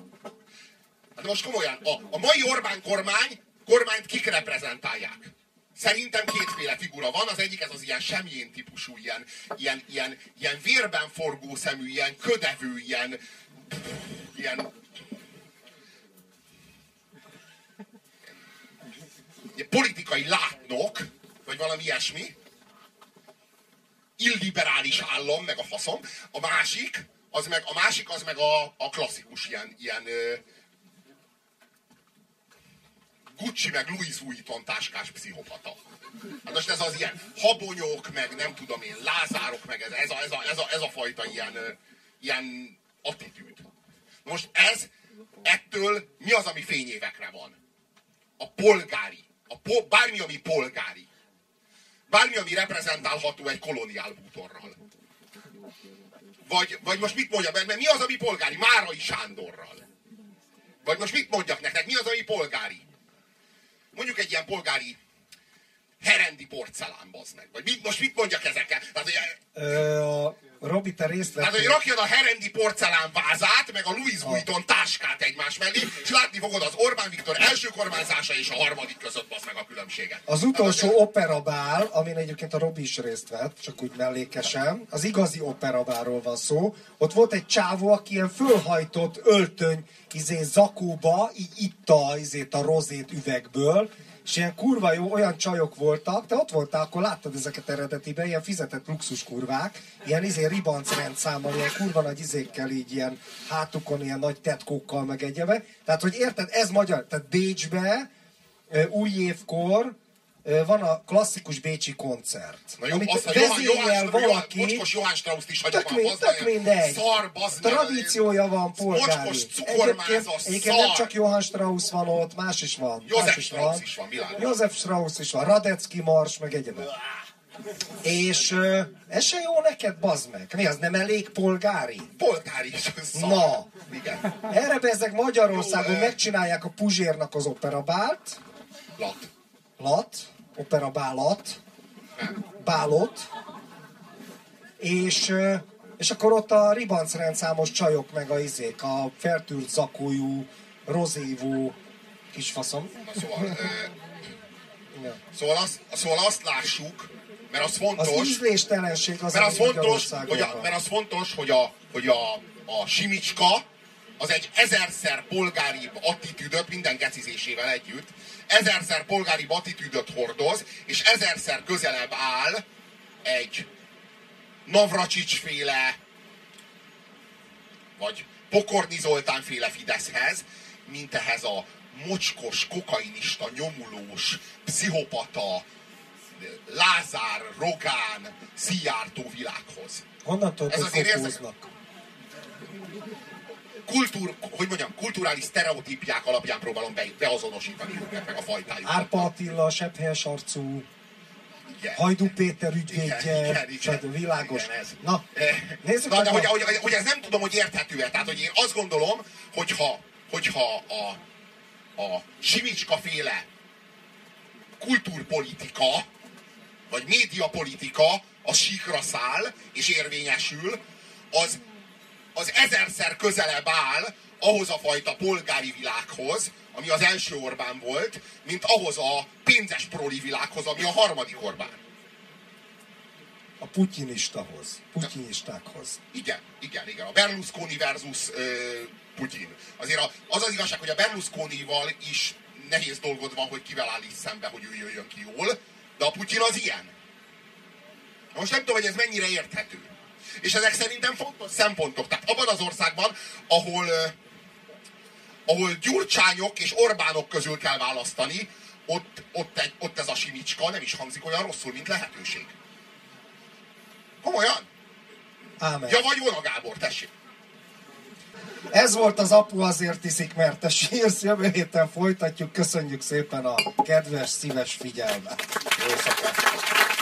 Hát most komolyan, a, a mai Orbán kormány, kormányt kik reprezentálják? Szerintem kétféle figura van, az egyik ez az ilyen semjén típusú, ilyen, ilyen, ilyen, ilyen vérben forgó szemű, ilyen ködevő, ilyen, ilyen, politikai látnok, vagy valami ilyesmi, illiberális állam, meg a faszom. A másik, az meg, a másik az meg a, a klasszikus ilyen, ilyen Gucci meg Louis Vuitton táskás pszichopata. Hát most ez az ilyen habonyok, meg nem tudom én, lázárok, meg ez, ez, a, ez, a, ez, a, ez a fajta ilyen, ilyen attitűd. Most ez, ettől mi az, ami fényévekre van? A polgári. A po, bármi, ami polgári bármi, ami reprezentálható egy koloniál bútorral. Vagy, vagy most mit mondjak, mert mi az, ami polgári? Márai Sándorral. Vagy most mit mondjak nektek, mi az, ami polgári? Mondjuk egy ilyen polgári herendi porcelán, meg. Vagy mit, most mit mondjak ezekkel? Tehát, hogy, Ö, a Robi, te részt vettél. Tehát, hogy rakjad a herendi porcelán vázát, meg a Louis Vuitton táskát egymás mellé, és látni fogod az Orbán Viktor első kormányzása és a harmadik között az meg a különbséget. Az utolsó hát, operabál, amin egyébként a Robi is részt vett, csak úgy mellékesen, az igazi operabáról van szó. Ott volt egy csávó, aki ilyen fölhajtott öltöny, izé zakóba, így itta izét a rozét üvegből, és ilyen kurva jó, olyan csajok voltak, te ott voltál, akkor láttad ezeket eredetiben, ilyen fizetett luxus kurvák, ilyen izé ribanc rendszámmal, ilyen kurva nagy izékkel, így ilyen hátukon, ilyen nagy tetkókkal, meg egyebe. Tehát, hogy érted, ez magyar, tehát Bécsbe, új évkor, van a klasszikus bécsi koncert. Na jó, amit azt a Johann, Johann, valaki, mocskos Johann Strauss-t is hagyom tök, mind, tök mindegy. Szar, bazd Tradíciója van polgári. Mocskos cukormáz, egyébként nem csak Johann Strauss van ott, más is van. József Strauss van. is van, világos. József Strauss is van, Radecki Mars, meg egyébként. És uh, ez se jó neked, bazd meg. Mi az, nem elég polgári? Polgári is. Na, igen. erre bezzeg Magyarországon jó, megcsinálják a Puzsérnak az operabált. Lat. Lat opera bálat, bálot, és, és akkor ott a ribanc rendszámos csajok, meg a izék, a feltűrt zakójú, rozévú kisfaszom. Na, szóval, e, szóval, azt, szóval azt lássuk, mert az fontos... Az ízléstelenség az, mert az fontos, hogy a, mert az fontos, hogy a, hogy a, a simicska az egy ezerszer polgári attitűdöt minden gecizésével együtt, ezerszer polgári attitűdöt hordoz, és ezerszer közelebb áll egy Navracsics féle, vagy Pokorni Zoltán féle Fideszhez, mint ehhez a mocskos, kokainista, nyomulós, pszichopata, Lázár, Rogán, Szijjártó világhoz. Honnan tudod, Ez hogy kultúr, hogy mondjam, kulturális sztereotípiák alapján próbálom be, beazonosítani őket, meg a fajtájukat. Árpa Attila, sepphelyes arcú, igen. Hajdú Péter ügyvédje, igen, igen, igen, világos. Igen, ez. Na, nézzük Na, de hogy, hogy, hogy, ez nem tudom, hogy érthető-e. Tehát, hogy én azt gondolom, hogyha, hogyha a, a Simicska féle kultúrpolitika, vagy médiapolitika a síkra száll, és érvényesül, az az ezerszer közelebb áll ahhoz a fajta polgári világhoz, ami az első Orbán volt, mint ahhoz a pénzes proli világhoz, ami a harmadik Orbán. a putyinistahoz, putyinistákhoz. Igen, igen, igen. A Berlusconi versus ö, Putyin. Azért a, az az igazság, hogy a Berlusconival is nehéz dolgod van, hogy kivel állít szembe, hogy ő jöjjön ki jól, de a Putyin az ilyen. Most nem tudom, hogy ez mennyire érthető. És ezek szerintem fontos szempontok. Tehát abban az országban, ahol, ahol gyurcsányok és Orbánok közül kell választani, ott, ott, egy, ott ez a simicska nem is hangzik olyan rosszul, mint lehetőség. Komolyan? Ámen. Ja, vagy volna Gábor, tessék. Ez volt az apu azért iszik, mert te sírsz. Jövő héten folytatjuk. Köszönjük szépen a kedves, szíves figyelmet. Jó szakát.